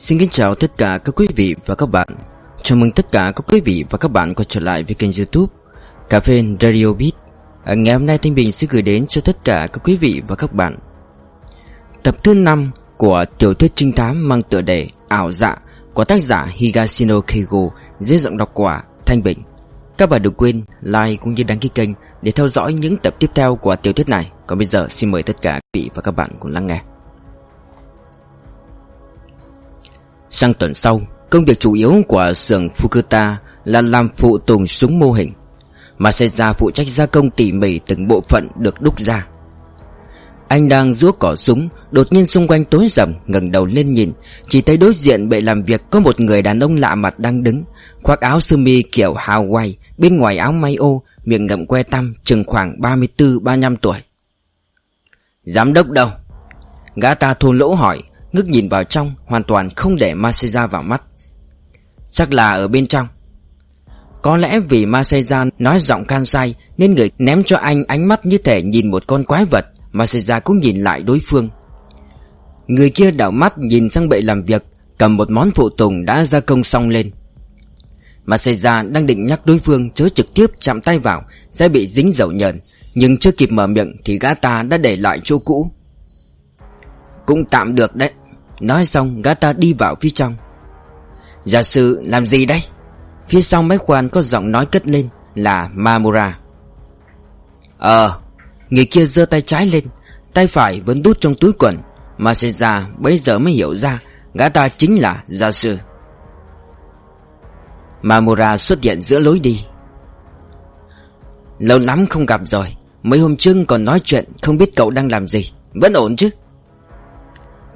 Xin kính chào tất cả các quý vị và các bạn. Chào mừng tất cả các quý vị và các bạn quay trở lại với kênh youtube Cà phê Radio Beat. À, Ngày hôm nay Thanh Bình sẽ gửi đến cho tất cả các quý vị và các bạn. Tập thứ 5 của tiểu thuyết trinh thám mang tựa đề Ảo dạ của tác giả Higashino Keigo dưới giọng đọc quả Thanh Bình. Các bạn đừng quên like cũng như đăng ký kênh để theo dõi những tập tiếp theo của tiểu thuyết này. Còn bây giờ xin mời tất cả quý vị và các bạn cùng lắng nghe. Sang tuần sau, công việc chủ yếu của xưởng Fukuta là làm phụ tùng súng mô hình. Masaya phụ trách gia công tỉ mỉ từng bộ phận được đúc ra. Anh đang rũa cỏ súng, đột nhiên xung quanh tối rầm, ngẩng đầu lên nhìn, chỉ thấy đối diện bệ làm việc có một người đàn ông lạ mặt đang đứng, khoác áo sơ mi kiểu Hawaii, bên ngoài áo may ô, miệng ngậm que tăm, chừng khoảng 34-35 tuổi. Giám đốc đâu? Gã ta thôn lỗ hỏi, Ngước nhìn vào trong, Hoàn toàn không để Maseja vào mắt. Chắc là ở bên trong. Có lẽ vì Maseja nói giọng can sai, Nên người ném cho anh ánh mắt như thể nhìn một con quái vật. Maseja cũng nhìn lại đối phương. Người kia đảo mắt nhìn sang bệ làm việc, Cầm một món phụ tùng đã gia công xong lên. Maseja đang định nhắc đối phương chớ trực tiếp chạm tay vào, Sẽ bị dính dầu nhờn, Nhưng chưa kịp mở miệng thì gã ta đã để lại chỗ cũ. Cũng tạm được đấy. Nói xong, gã ta đi vào phía trong. Giả sư làm gì đây? Phía sau máy khoan có giọng nói cất lên Là Mamura. Ờ Người kia giơ tay trái lên, Tay phải vẫn đút trong túi quần Masaya bây giờ mới hiểu ra Gã ta chính là gia sư Mamura xuất hiện giữa lối đi. Lâu lắm không gặp rồi, Mấy hôm trước còn nói chuyện, Không biết cậu đang làm gì, Vẫn ổn chứ?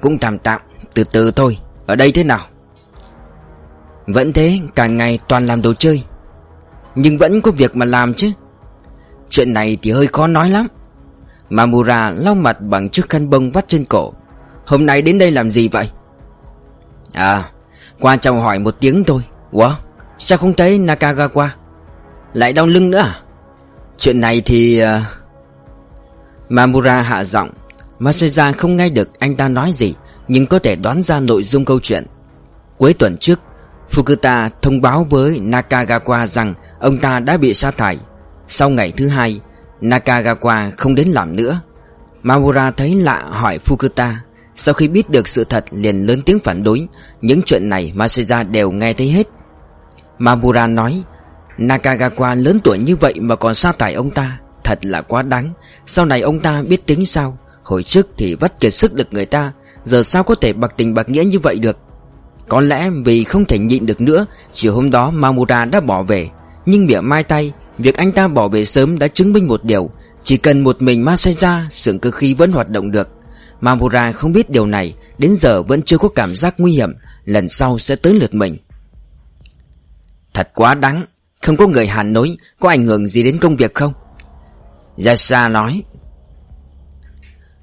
Cũng tạm tạm từ từ thôi, Ở đây thế nào? Vẫn thế, cả ngày toàn làm đồ chơi. Nhưng vẫn có việc mà làm chứ. Chuyện này thì hơi khó nói lắm. Mamura lau mặt bằng chiếc khăn bông vắt trên cổ. Hôm nay đến đây làm gì vậy? À Qua chào hỏi một tiếng thôi. Ủa, Sao không thấy Nakagawa? Lại đau lưng nữa à? Chuyện này thì uh... Mamura hạ giọng. Masaya không nghe được anh ta nói gì nhưng có thể đoán ra nội dung câu chuyện. Cuối tuần trước, Fukuta thông báo với Nakagawa rằng ông ta đã bị sa thải. Sau ngày thứ hai, Nakagawa không đến làm nữa. Mamura thấy lạ hỏi Fukuta. Sau khi biết được sự thật liền lớn tiếng phản đối. Những chuyện này Masaya đều nghe thấy hết. Mamura nói, Nakagawa lớn tuổi như vậy mà còn sa thải ông ta. Thật là quá đáng. Sau này ông ta biết tính sao? Hồi trước thì vất kiệt sức được người ta Giờ sao có thể bạc tình bạc nghĩa như vậy được? Có lẽ vì không thể nhịn được nữa, Chiều hôm đó Mamura đã bỏ về. Nhưng miệng mai tay, Việc anh ta bỏ về sớm đã chứng minh một điều. Chỉ cần một mình Masaya Sưởng cơ khí vẫn hoạt động được. Mamura không biết điều này, Đến giờ vẫn chưa có cảm giác nguy hiểm. Lần sau sẽ tới lượt mình. Thật quá đáng. Không có người Hàn nối Có ảnh hưởng gì đến công việc không? Yasha nói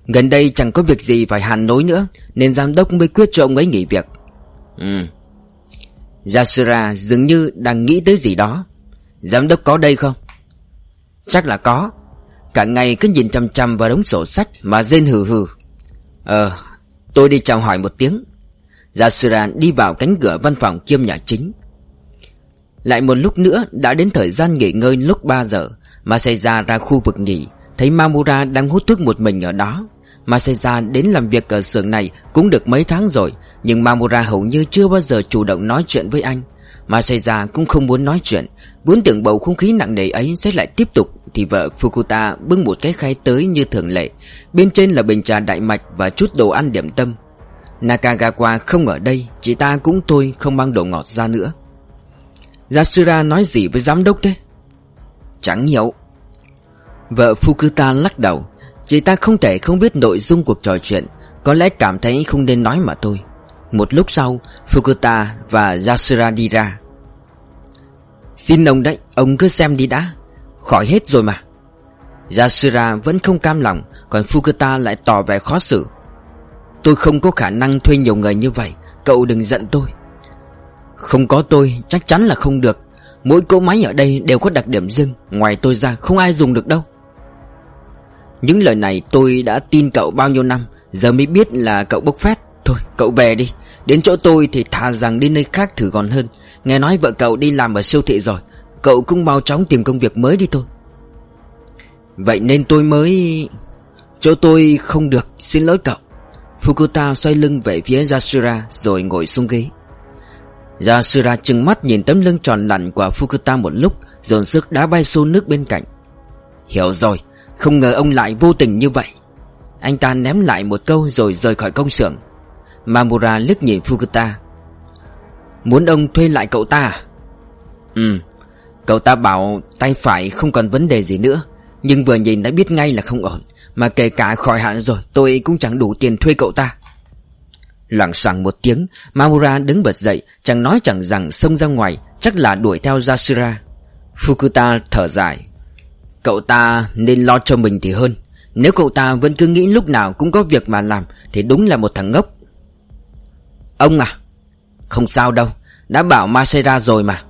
Gần đây chẳng có việc gì phải hàn nối nữa Nên giám đốc mới quyết cho ông ấy nghỉ việc. Ừ. Yasura dường như đang nghĩ tới gì đó. Giám đốc có đây không? Chắc là có. Cả ngày cứ nhìn chăm chăm vào đống sổ sách Mà rên hừ hừ. Ờ Tôi đi chào hỏi một tiếng. Yasura đi vào cánh cửa văn phòng kiêm nhà chính. Lại một lúc nữa Đã đến thời gian nghỉ ngơi lúc 3 giờ Masaya ra khu vực nghỉ Thấy Mamura đang hút thuốc một mình ở đó Masaya đến làm việc ở xưởng này cũng được mấy tháng rồi, Nhưng Mamura hầu như chưa bao giờ chủ động nói chuyện với anh. Masaya cũng không muốn nói chuyện, Vốn tưởng bầu không khí nặng nề ấy sẽ lại tiếp tục, Thì vợ Fukuta bưng một cái khay tới như thường lệ, Bên trên là bình trà đại mạch và chút đồ ăn điểm tâm. Nakagawa không ở đây, Chị ta cũng thôi, không mang đồ ngọt ra nữa. Yasura nói gì với giám đốc thế? Chẳng hiểu. Vợ Fukuta lắc đầu. Chị ta không thể không biết nội dung cuộc trò chuyện, Có lẽ cảm thấy không nên nói mà thôi. Một lúc sau, Fukuta và Yasura đi ra. Xin ông đấy, Ông cứ xem đi đã. Khỏi hết rồi mà. Yasura vẫn không cam lòng, Còn Fukuta lại tỏ vẻ khó xử. Tôi không có khả năng thuê nhiều người như vậy, Cậu đừng giận tôi. Không có tôi, chắc chắn là không được. Mỗi cỗ máy ở đây đều có đặc điểm riêng, Ngoài tôi ra không ai dùng được đâu những lời này tôi đã tin cậu bao nhiêu năm Giờ mới biết là cậu bốc phét. Thôi cậu về đi. Đến chỗ tôi thì thà rằng đi nơi khác thử còn hơn. Nghe nói vợ cậu đi làm ở siêu thị rồi Cậu cũng mau chóng tìm công việc mới đi thôi. Vậy nên tôi mới... Chỗ tôi không được, xin lỗi cậu. Fukuta xoay lưng về phía Yasura rồi ngồi xuống ghế. Yasura trừng mắt nhìn tấm lưng tròn lặn của Fukuta một lúc Dồn sức đá bay xô nước bên cạnh. Hiểu rồi không ngờ ông lại vô tình như vậy. Anh ta ném lại một câu rồi rời khỏi công xưởng. Mamura liếc nhìn Fukuta. Muốn ông thuê lại cậu ta à? Ừ Cậu ta bảo tay phải không còn vấn đề gì nữa. Nhưng vừa nhìn đã biết ngay là không ổn. Mà kể cả khỏi hạn rồi, Tôi cũng chẳng đủ tiền thuê cậu ta. Loảng xoảng một tiếng, Mamura đứng bật dậy, Chẳng nói chẳng rằng xông ra ngoài, Chắc là đuổi theo Yashira. Fukuta thở dài. Cậu ta nên lo cho mình thì hơn. Nếu cậu ta vẫn cứ nghĩ lúc nào cũng có việc mà làm, Thì đúng là một thằng ngốc. Ông à Không sao đâu, Đã bảo Masera rồi mà.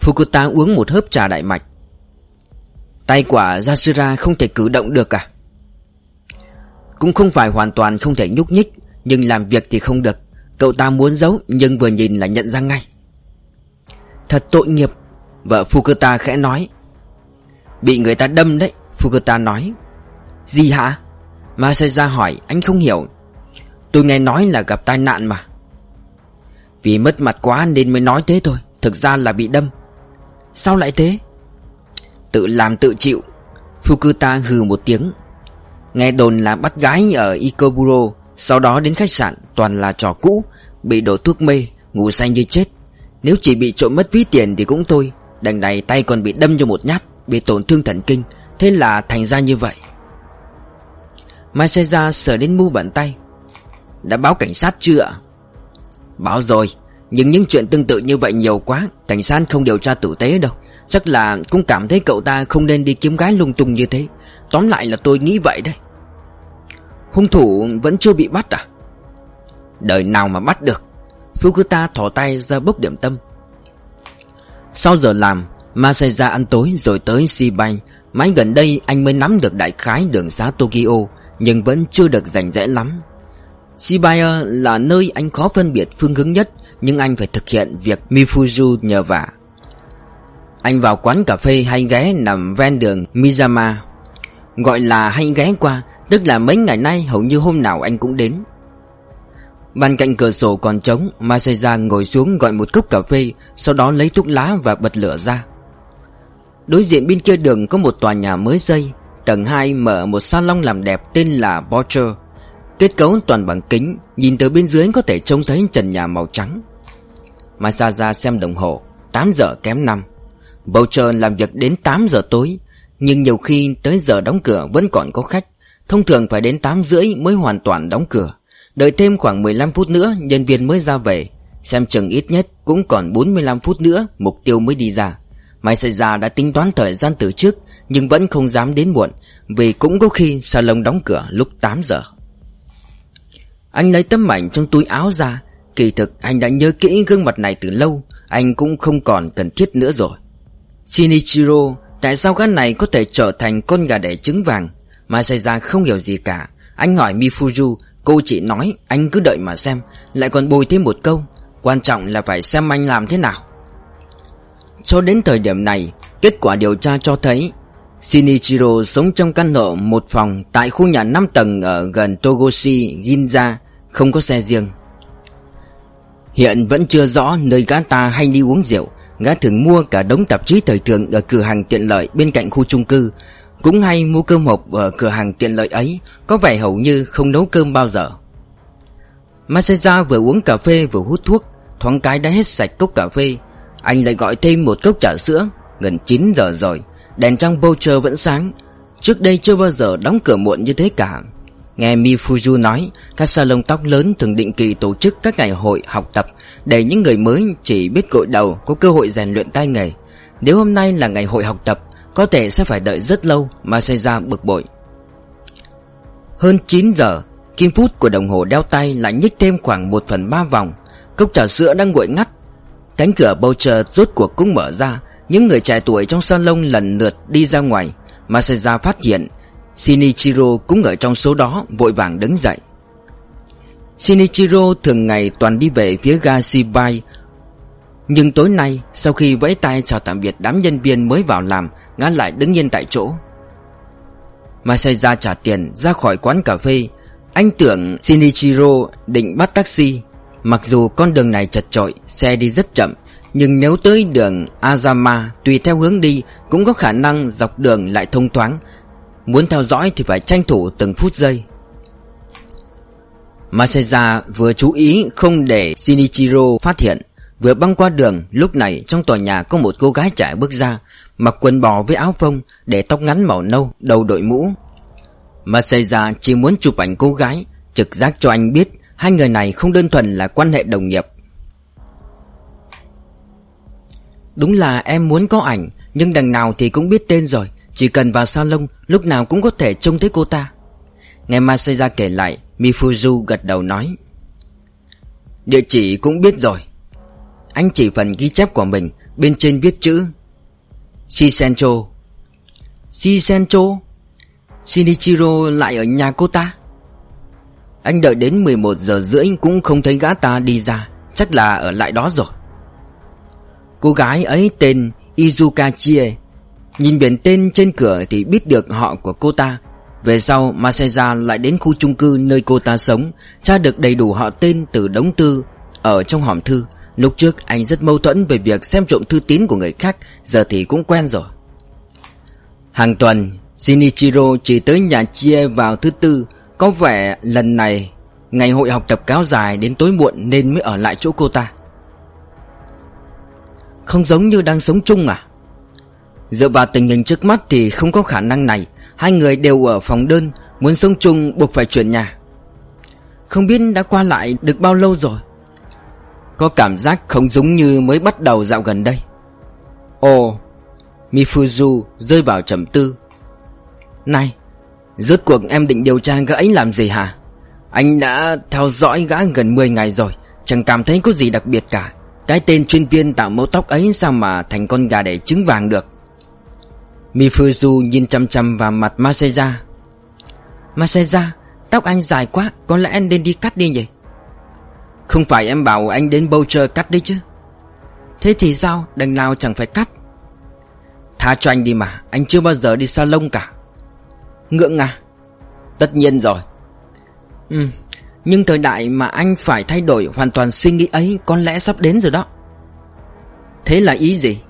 Fukuta uống một hớp trà đại mạch. Tay quả yasura không thể cử động được à? Cũng không phải hoàn toàn không thể nhúc nhích, Nhưng làm việc thì không được. Cậu ta muốn giấu, nhưng vừa nhìn là nhận ra ngay. Thật tội nghiệp, Vợ Fukuta khẽ nói. Bị người ta đâm đấy, Fukuta nói. Gì hả? Masaya hỏi, anh không hiểu. Tôi nghe nói là gặp tai nạn mà. Vì mất mặt quá nên mới nói thế thôi, Thực ra là bị đâm. Sao lại thế? Tự làm tự chịu, Fukuta hừ một tiếng. Nghe đồn là bắt gái ở Ikoburo Sau đó đến khách sạn, Toàn là trò cũ, Bị đổ thuốc mê, Ngủ say như chết. Nếu chỉ bị trộm mất ví tiền thì cũng thôi, Đằng này tay còn bị đâm cho một nhát. Bị tổn thương thần kinh, Thế là thành ra như vậy. Masaya sờ đến mu bàn tay. Đã báo cảnh sát chưa ạ? Báo rồi, Nhưng những chuyện tương tự như vậy nhiều quá, Cảnh sát không điều tra tử tế đâu. Chắc là cũng cảm thấy cậu ta không nên đi kiếm gái lung tung như thế. Tóm lại là tôi nghĩ vậy đấy. Hung thủ vẫn chưa bị bắt à? Đời nào mà bắt được? Fukuta thỏ tay ra bốc điểm tâm. Sau giờ làm Masaya ăn tối rồi tới Shibai. Mãi gần đây anh mới nắm được đại khái đường xá Tokyo, Nhưng vẫn chưa được rành rẽ lắm. Shibuya là nơi anh khó phân biệt phương hướng nhất, Nhưng anh phải thực hiện việc Mifuju nhờ vả. Anh vào quán cà phê hay ghé nằm ven đường Mizama Gọi là hay ghé qua, Tức là mấy ngày nay hầu như hôm nào anh cũng đến. Bên cạnh cửa sổ còn trống, Masaya ngồi xuống gọi một cốc cà phê, Sau đó lấy thuốc lá và bật lửa ra. Đối diện bên kia đường có một tòa nhà mới xây. Tầng 2 mở một salon làm đẹp tên là Borcher Kết cấu toàn bằng kính, Nhìn từ bên dưới có thể trông thấy trần nhà màu trắng. Masaya xem đồng hồ 8 giờ kém 5 Boucher làm việc đến 8 giờ tối, Nhưng nhiều khi tới giờ đóng cửa vẫn còn có khách. Thông thường phải đến 8 rưỡi mới hoàn toàn đóng cửa. Đợi thêm khoảng 15 phút nữa, nhân viên mới ra về. Xem chừng ít nhất cũng còn 45 phút nữa, mục tiêu mới đi ra. Mai xảy ra đã tính toán thời gian từ trước, Nhưng vẫn không dám đến muộn, Vì cũng có khi salon đóng cửa lúc 8 giờ. Anh lấy tấm ảnh trong túi áo ra. Kỳ thực, anh đã nhớ kỹ gương mặt này từ lâu, Anh cũng không còn cần thiết nữa rồi. Shinichiro, Tại sao gã này có thể trở thành con gà đẻ trứng vàng? Mai xảy ra không hiểu gì cả. Anh hỏi Mifuju, Cô chỉ nói anh cứ đợi mà xem, Lại còn bồi thêm một câu. Quan trọng là phải xem anh làm thế nào cho đến thời điểm này, kết quả điều tra cho thấy Shinichiro sống trong căn hộ một phòng tại khu nhà 5 tầng ở gần Togoshi, Ginza, không có xe riêng. Hiện vẫn chưa rõ nơi gã ta hay đi uống rượu, gã thường mua cả đống tạp chí thời thượng ở cửa hàng tiện lợi bên cạnh khu chung cư, cũng hay mua cơm hộp ở cửa hàng tiện lợi ấy, có vẻ hầu như không nấu cơm bao giờ. Masaya vừa uống cà phê vừa hút thuốc, thoáng cái đã hết sạch cốc cà phê, anh lại gọi thêm một cốc trà sữa, Gần 9 giờ rồi, Đèn trong voucher vẫn sáng. Trước đây chưa bao giờ đóng cửa muộn như thế cả. Nghe Mifuju nói, Các salon tóc lớn thường định kỳ tổ chức các ngày hội học tập Để những người mới chỉ biết gội đầu, Có cơ hội rèn luyện tay nghề. Nếu hôm nay là ngày hội học tập, Có thể sẽ phải đợi rất lâu Mà xảy ra bực bội. Hơn 9 giờ, Kim phút của đồng hồ đeo tay lại nhích thêm khoảng 1 phần 3 vòng. Cốc trà sữa đang nguội ngắt Cánh cửa bầu trời rốt cuộc cũng mở ra. Những người trẻ tuổi trong salon lần lượt đi ra ngoài. Masaya phát hiện Shinichiro cũng ở trong số đó, Vội vàng đứng dậy. Shinichiro thường ngày toàn đi về phía ga Shibai Nhưng tối nay, sau khi vẫy tay chào tạm biệt đám nhân viên mới vào làm, Ngã lại đứng yên tại chỗ. Masaya trả tiền ra khỏi quán cà phê. Anh tưởng Shinichiro định bắt taxi. Mặc dù con đường này chật chội, Xe đi rất chậm, Nhưng nếu tới đường Azama Tùy theo hướng đi, Cũng có khả năng dọc đường lại thông thoáng. Muốn theo dõi thì phải tranh thủ từng phút giây. Masaya vừa chú ý không để Shinichiro phát hiện, Vừa băng qua đường. Lúc này trong tòa nhà có một cô gái trẻ bước ra, Mặc quần bò với áo phông, Để tóc ngắn màu nâu, Đầu đội mũ. Masaya chỉ muốn chụp ảnh cô gái, Trực giác cho anh biết Hai người này không đơn thuần là quan hệ đồng nghiệp. Đúng là em muốn có ảnh, Nhưng đằng nào thì cũng biết tên rồi, Chỉ cần vào salon, Lúc nào cũng có thể trông thấy cô ta. Nghe Masaya kể lại, Mifuzu gật đầu nói, Địa chỉ cũng biết rồi. Anh chỉ phần ghi chép của mình, Bên trên viết chữ Shisencho Shisencho Shinichiro lại ở nhà cô ta? Anh đợi đến 11 giờ rưỡi Cũng không thấy gã ta đi ra. Chắc là ở lại đó rồi. Cô gái ấy tên Izuka Chie Nhìn biển tên trên cửa thì biết được họ của cô ta. Về sau, Masaya lại đến khu chung cư nơi cô ta sống, Tra được đầy đủ họ tên từ đống tư Ở trong hòm thư. Lúc trước, anh rất mâu thuẫn về việc xem trộm thư tín của người khác, Giờ thì cũng quen rồi. Hàng tuần, Shinichiro chỉ tới nhà chia vào thứ tư có vẻ lần này Ngày hội học tập kéo dài đến tối muộn Nên mới ở lại chỗ cô ta. Không giống như đang sống chung à? Dựa vào tình hình trước mắt thì không có khả năng này. Hai người đều ở phòng đơn, Muốn sống chung buộc phải chuyển nhà. Không biết đã qua lại được bao lâu rồi? Có cảm giác không giống như mới bắt đầu dạo gần đây. Ồ, Mifuzu rơi vào trầm tư. Này Rốt cuộc em định điều tra gã ấy làm gì hả? Anh đã theo dõi gã gần 10 ngày rồi, Chẳng cảm thấy có gì đặc biệt cả. Cái tên chuyên viên tạo mẫu tóc ấy sao mà thành con gà đẻ trứng vàng được? Mifuzu nhìn chăm chăm vào mặt Maseja Maseja Tóc anh dài quá, Có lẽ anh nên đi cắt đi nhỉ? Không phải em bảo anh đến Boucher cắt đấy chứ. Thế thì sao? Đằng nào chẳng phải cắt. Tha cho anh đi mà, Anh chưa bao giờ đi salon cả. Ngượng à? Tất nhiên rồi. Ừ Nhưng thời đại mà anh phải thay đổi hoàn toàn suy nghĩ ấy Có lẽ sắp đến rồi đó. Thế là ý gì?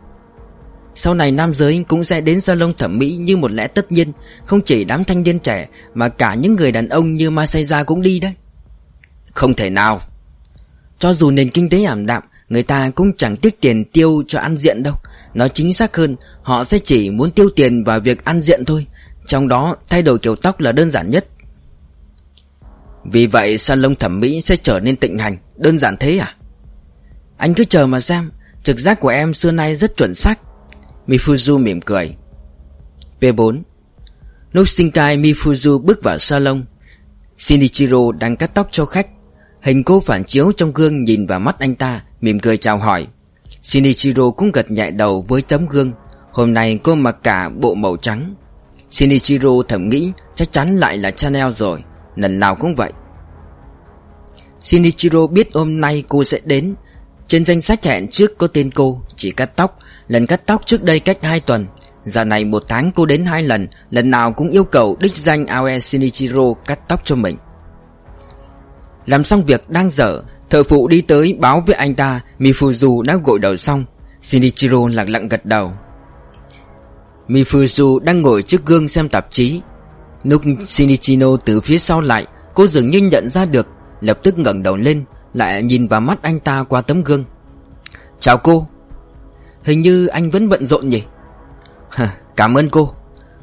Sau này nam giới cũng sẽ đến salon thẩm mỹ như một lẽ tất nhiên, Không chỉ đám thanh niên trẻ Mà cả những người đàn ông như Masaya cũng đi đấy. Không thể nào. Cho dù nền kinh tế ảm đạm, Người ta cũng chẳng tiếc tiền tiêu cho ăn diện đâu. Nói chính xác hơn, Họ sẽ chỉ muốn tiêu tiền vào việc ăn diện thôi trong đó, thay đổi kiểu tóc là đơn giản nhất. Vì vậy salon thẩm mỹ sẽ trở nên tịnh hành, Đơn giản thế à? Anh cứ chờ mà xem, Trực giác của em xưa nay rất chuẩn xác. Mifuzu mỉm cười. P4 Lúc sinh Mifuzu bước vào salon. Shinichiro đang cắt tóc cho khách. Hình cô phản chiếu trong gương nhìn vào mắt anh ta, Mỉm cười chào hỏi. Shinichiro cũng gật nhẹ đầu với tấm gương. Hôm nay cô mặc cả bộ màu trắng. Shinichiro thầm nghĩ, Chắc chắn lại là Chanel rồi, Lần nào cũng vậy. Shinichiro biết hôm nay cô sẽ đến. Trên danh sách hẹn trước có tên cô, Chỉ cắt tóc. Lần cắt tóc trước đây cách 2 tuần. Giờ này một tháng cô đến hai lần Lần nào cũng yêu cầu đích danh Aoe Shinichiro cắt tóc cho mình. Làm xong việc đang dở, Thợ phụ đi tới báo với anh ta, Mifuzu đã gội đầu xong. Shinichiro lặng lặng gật đầu. Mifuzu đang ngồi trước gương xem tạp chí. Lúc Shinichino từ phía sau lại, Cô dường như nhận ra được, Lập tức ngẩng đầu lên, Lại nhìn vào mắt anh ta qua tấm gương. Chào cô. Hình như anh vẫn bận rộn nhỉ? Cảm ơn cô.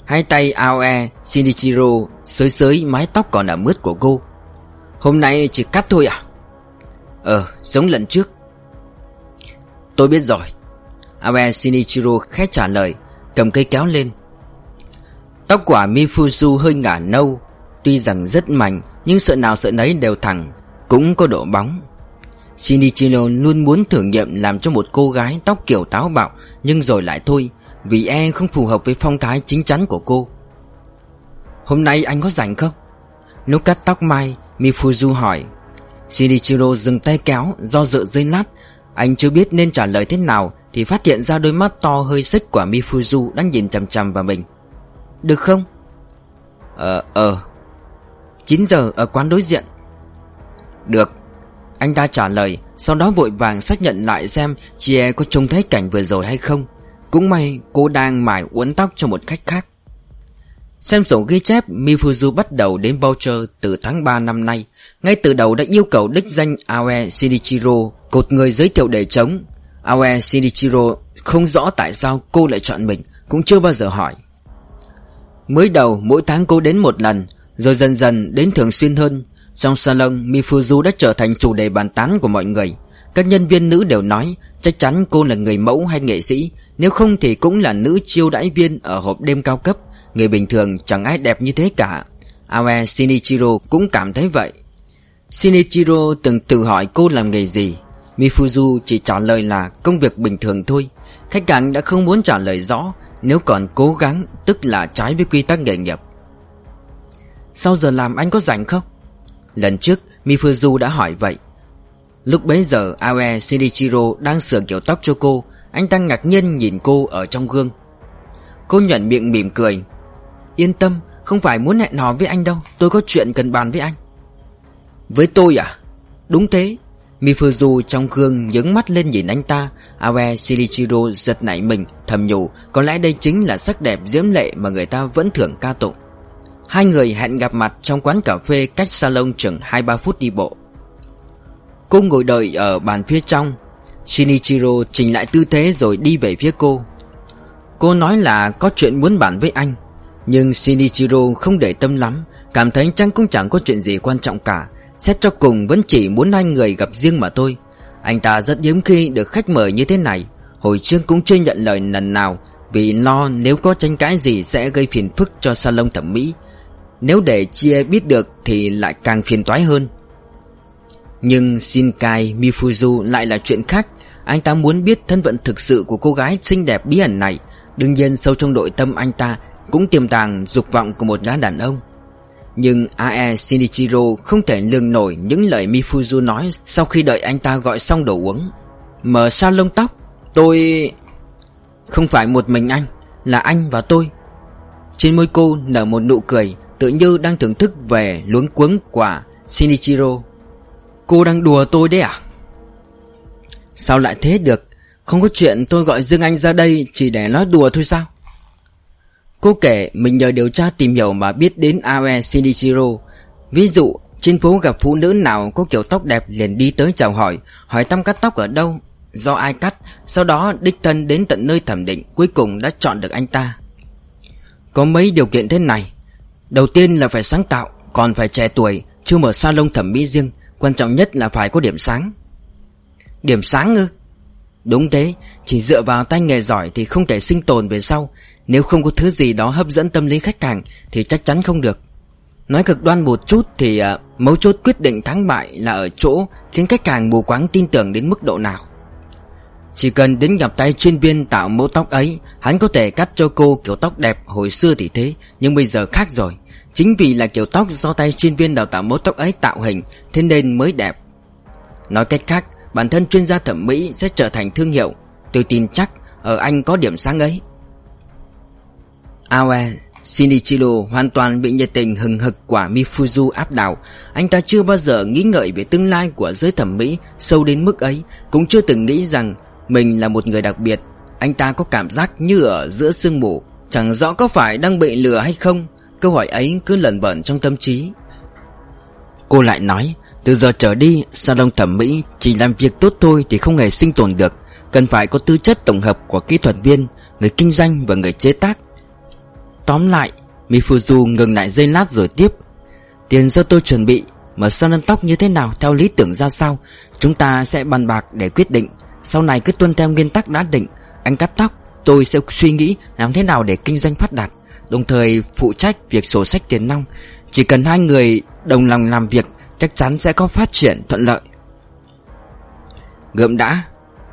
Hai tay Aoe Shinichiro Sới sới mái tóc còn ẩm ướt của cô. Hôm nay chỉ cắt thôi à? Ờ giống lần trước. Tôi biết rồi. Aoe Shinichiro khẽ trả lời. Cầm cây kéo lên. Tóc của Mifuzu hơi ngả nâu, Tuy rằng rất mảnh, Nhưng sợ nào sợ nấy đều thẳng, Cũng có độ bóng. Shinichiro luôn muốn thử nghiệm làm cho một cô gái tóc kiểu táo bạo, Nhưng rồi lại thôi, Vì e không phù hợp với phong thái chính chắn của cô. Hôm nay anh có rảnh không? Lúc cắt tóc mai, Mifuzu hỏi. Shinichiro dừng tay kéo, Do dự dây lát Anh chưa biết nên trả lời thế nào thì phát hiện ra đôi mắt to hơi xích của Mifuzu Đang nhìn chằm chằm vào mình. Được không? Ờ, ờ. 9 giờ ở quán đối diện. Được. Anh ta trả lời Sau đó vội vàng xác nhận lại xem Chị e có trông thấy cảnh vừa rồi hay không. Cũng may cô đang mải uốn tóc cho một khách khác. Xem sổ ghi chép Mifuzu bắt đầu đến Boucher từ tháng 3 năm nay. Ngay từ đầu đã yêu cầu đích danh Aoe Shinichiro Cột người giới thiệu để chống. Aoe Shinichiro không rõ tại sao cô lại chọn mình, Cũng chưa bao giờ hỏi. Mới đầu, mỗi tháng cô đến một lần, Rồi dần dần đến thường xuyên hơn. Trong salon, Mifuzu đã trở thành chủ đề bàn tán của mọi người. Các nhân viên nữ đều nói, Chắc chắn cô là người mẫu hay nghệ sĩ. Nếu không thì cũng là nữ chiêu đãi viên Ở hộp đêm cao cấp. Người bình thường chẳng ai đẹp như thế cả. Aoe Shinichiro cũng cảm thấy vậy. Shinichiro từng tự hỏi cô làm nghề gì. Mifuzu chỉ trả lời là công việc bình thường thôi. Khách hàng đã không muốn trả lời rõ, Nếu còn cố gắng, Tức là trái với quy tắc nghề nghiệp. Sau giờ làm anh có rảnh không? Lần trước, Mifuzu đã hỏi vậy. Lúc bấy giờ, Aoe Shinichiro đang sửa kiểu tóc cho cô, Anh ta ngạc nhiên nhìn cô ở trong gương. Cô nhận miệng mỉm cười. Yên tâm, Không phải muốn hẹn hò với anh đâu, Tôi có chuyện cần bàn với anh. Với tôi à? Đúng thế. Mifuzu trong gương nhướng mắt lên nhìn anh ta. Awe Shinichiro giật nảy mình, Thầm nhủ, Có lẽ đây chính là sắc đẹp diễm lệ Mà người ta vẫn thưởng ca tụng. Hai người hẹn gặp mặt trong quán cà phê Cách salon chừng 2-3 phút đi bộ. Cô ngồi đợi ở bàn phía trong. Shinichiro chỉnh lại tư thế rồi đi về phía cô. Cô nói là có chuyện muốn bàn với anh, Nhưng Shinichiro không để tâm lắm, Cảm thấy chẳng cũng chẳng có chuyện gì quan trọng cả. Xét cho cùng vẫn chỉ muốn hai người gặp riêng mà thôi. Anh ta rất hiếm khi được khách mời như thế này. Hồi trước cũng chưa nhận lời lần nào, Vì lo nếu có tranh cãi gì sẽ gây phiền phức cho salon thẩm mỹ. Nếu để chia biết được thì lại càng phiền toái hơn. Nhưng Shinkai Mifuzu lại là chuyện khác. Anh ta muốn biết thân phận thực sự của cô gái xinh đẹp bí ẩn này. Đương nhiên sâu trong nội tâm anh ta cũng tiềm tàng dục vọng của một gã đàn ông. Nhưng Ae Shinichiro không thể lường nổi những lời Mifuzu nói Sau khi đợi anh ta gọi xong đồ uống. Mở salon tóc. Tôi... Không phải một mình anh, Là anh và tôi. Trên môi cô nở một nụ cười Tự như đang thưởng thức về luống cuống của Shinichiro. Cô đang đùa tôi đấy à? Sao lại thế được? Không có chuyện tôi gọi Dương Anh ra đây Chỉ để nói đùa thôi sao? Cô kể mình nhờ điều tra tìm hiểu mà biết đến Aoe Shinichiro. Ví dụ, trên phố gặp phụ nữ nào có kiểu tóc đẹp liền đi tới chào hỏi Hỏi thăm cắt tóc ở đâu, Do ai cắt, Sau đó đích thân đến tận nơi thẩm định, Cuối cùng đã chọn được anh ta. Có mấy điều kiện thế này. Đầu tiên là phải sáng tạo, Còn phải trẻ tuổi, Chưa mở salon thẩm mỹ riêng, Quan trọng nhất là phải có điểm sáng. Điểm sáng ư? Đúng thế, Chỉ dựa vào tay nghề giỏi thì không thể sinh tồn về sau nếu không có thứ gì đó hấp dẫn tâm lý khách hàng Thì chắc chắn không được Nói cực đoan một chút thì uh, mấu chốt quyết định thắng bại là ở chỗ khiến khách hàng mù quáng tin tưởng đến mức độ nào. Chỉ cần đến gặp tay chuyên viên tạo mẫu tóc ấy, hắn có thể cắt cho cô kiểu tóc đẹp hồi xưa thì thế, nhưng bây giờ khác rồi. Chính vì là kiểu tóc do tay chuyên viên đào tạo mẫu tóc ấy tạo hình, thế nên mới đẹp. Nói cách khác, bản thân chuyên gia thẩm mỹ sẽ trở thành thương hiệu. Tôi tin chắc ở anh có điểm sáng ấy. Aoe Shinichiro hoàn toàn bị nhiệt tình hừng hực của Mifuzu áp đảo. Anh ta chưa bao giờ nghĩ ngợi về tương lai của giới thẩm mỹ sâu đến mức ấy, Cũng chưa từng nghĩ rằng mình là một người đặc biệt. Anh ta có cảm giác như ở giữa sương mù. Chẳng rõ có phải đang bị lừa hay không, Câu hỏi ấy cứ lẩn vẩn trong tâm trí. Cô lại nói, Từ giờ trở đi, salon thẩm mỹ chỉ làm việc tốt thôi thì không hề sinh tồn được. Cần phải có tư chất tổng hợp của kỹ thuật viên, Người kinh doanh và người chế tác. Tóm lại, Mifuzu ngừng lại giây lát rồi tiếp. Tiền do tôi chuẩn bị Mở salon tóc như thế nào theo lý tưởng ra sao, Chúng ta sẽ bàn bạc để quyết định. Sau này cứ tuân theo nguyên tắc đã định, Anh cắt tóc, Tôi sẽ suy nghĩ làm thế nào để kinh doanh phát đạt, Đồng thời phụ trách việc sổ sách tiền nong. Chỉ cần hai người đồng lòng làm việc, Chắc chắn sẽ có phát triển thuận lợi. Gượm đã,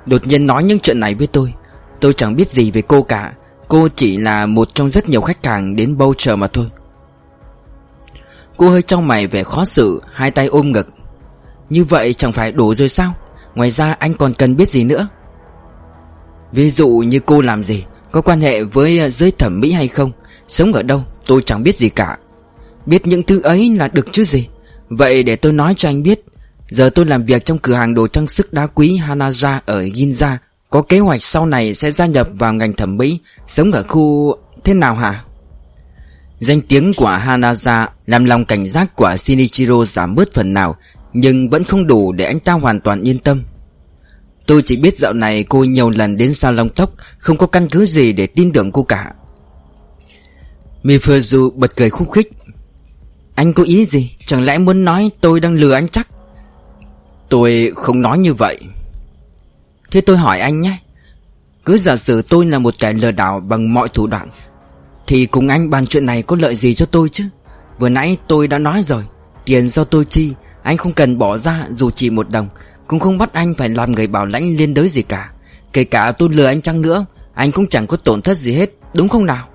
Đột nhiên nói những chuyện này với tôi. Tôi chẳng biết gì về cô cả. Cô chỉ là một trong rất nhiều khách hàng đến Boucher mà thôi. Cô hơi trong mày vẻ khó xử, Hai tay ôm ngực. Như vậy chẳng phải đủ rồi sao? Ngoài ra anh còn cần biết gì nữa? Ví dụ như cô làm gì? Có quan hệ với giới thẩm mỹ hay không? Sống ở đâu? Tôi chẳng biết gì cả. Biết những thứ ấy là được chứ gì? Vậy để tôi nói cho anh biết, Giờ tôi làm việc trong cửa hàng đồ trang sức đá quý Hanaja ở Ginza. Có kế hoạch sau này sẽ gia nhập vào ngành thẩm mỹ Sống ở khu... thế nào hả? Danh tiếng của Hanaza làm lòng cảnh giác của Shinichiro giảm bớt phần nào, Nhưng vẫn không đủ để anh ta hoàn toàn yên tâm Tôi chỉ biết dạo này cô nhiều lần đến salon tóc, Không có căn cứ gì để tin tưởng cô cả Mifuzu bật cười khúc khích Anh có ý gì? Chẳng lẽ muốn nói tôi đang lừa anh chắc? Tôi không nói như vậy Thế tôi hỏi anh nhé. Cứ giả sử tôi là một kẻ lừa đảo bằng mọi thủ đoạn, Thì cùng anh bàn chuyện này có lợi gì cho tôi chứ? Vừa nãy tôi đã nói rồi, Tiền do tôi chi, Anh không cần bỏ ra dù chỉ một đồng, Cũng không bắt anh phải làm người bảo lãnh liên đới gì cả. Kể cả tôi lừa anh chăng nữa, Anh cũng chẳng có tổn thất gì hết, Đúng không nào?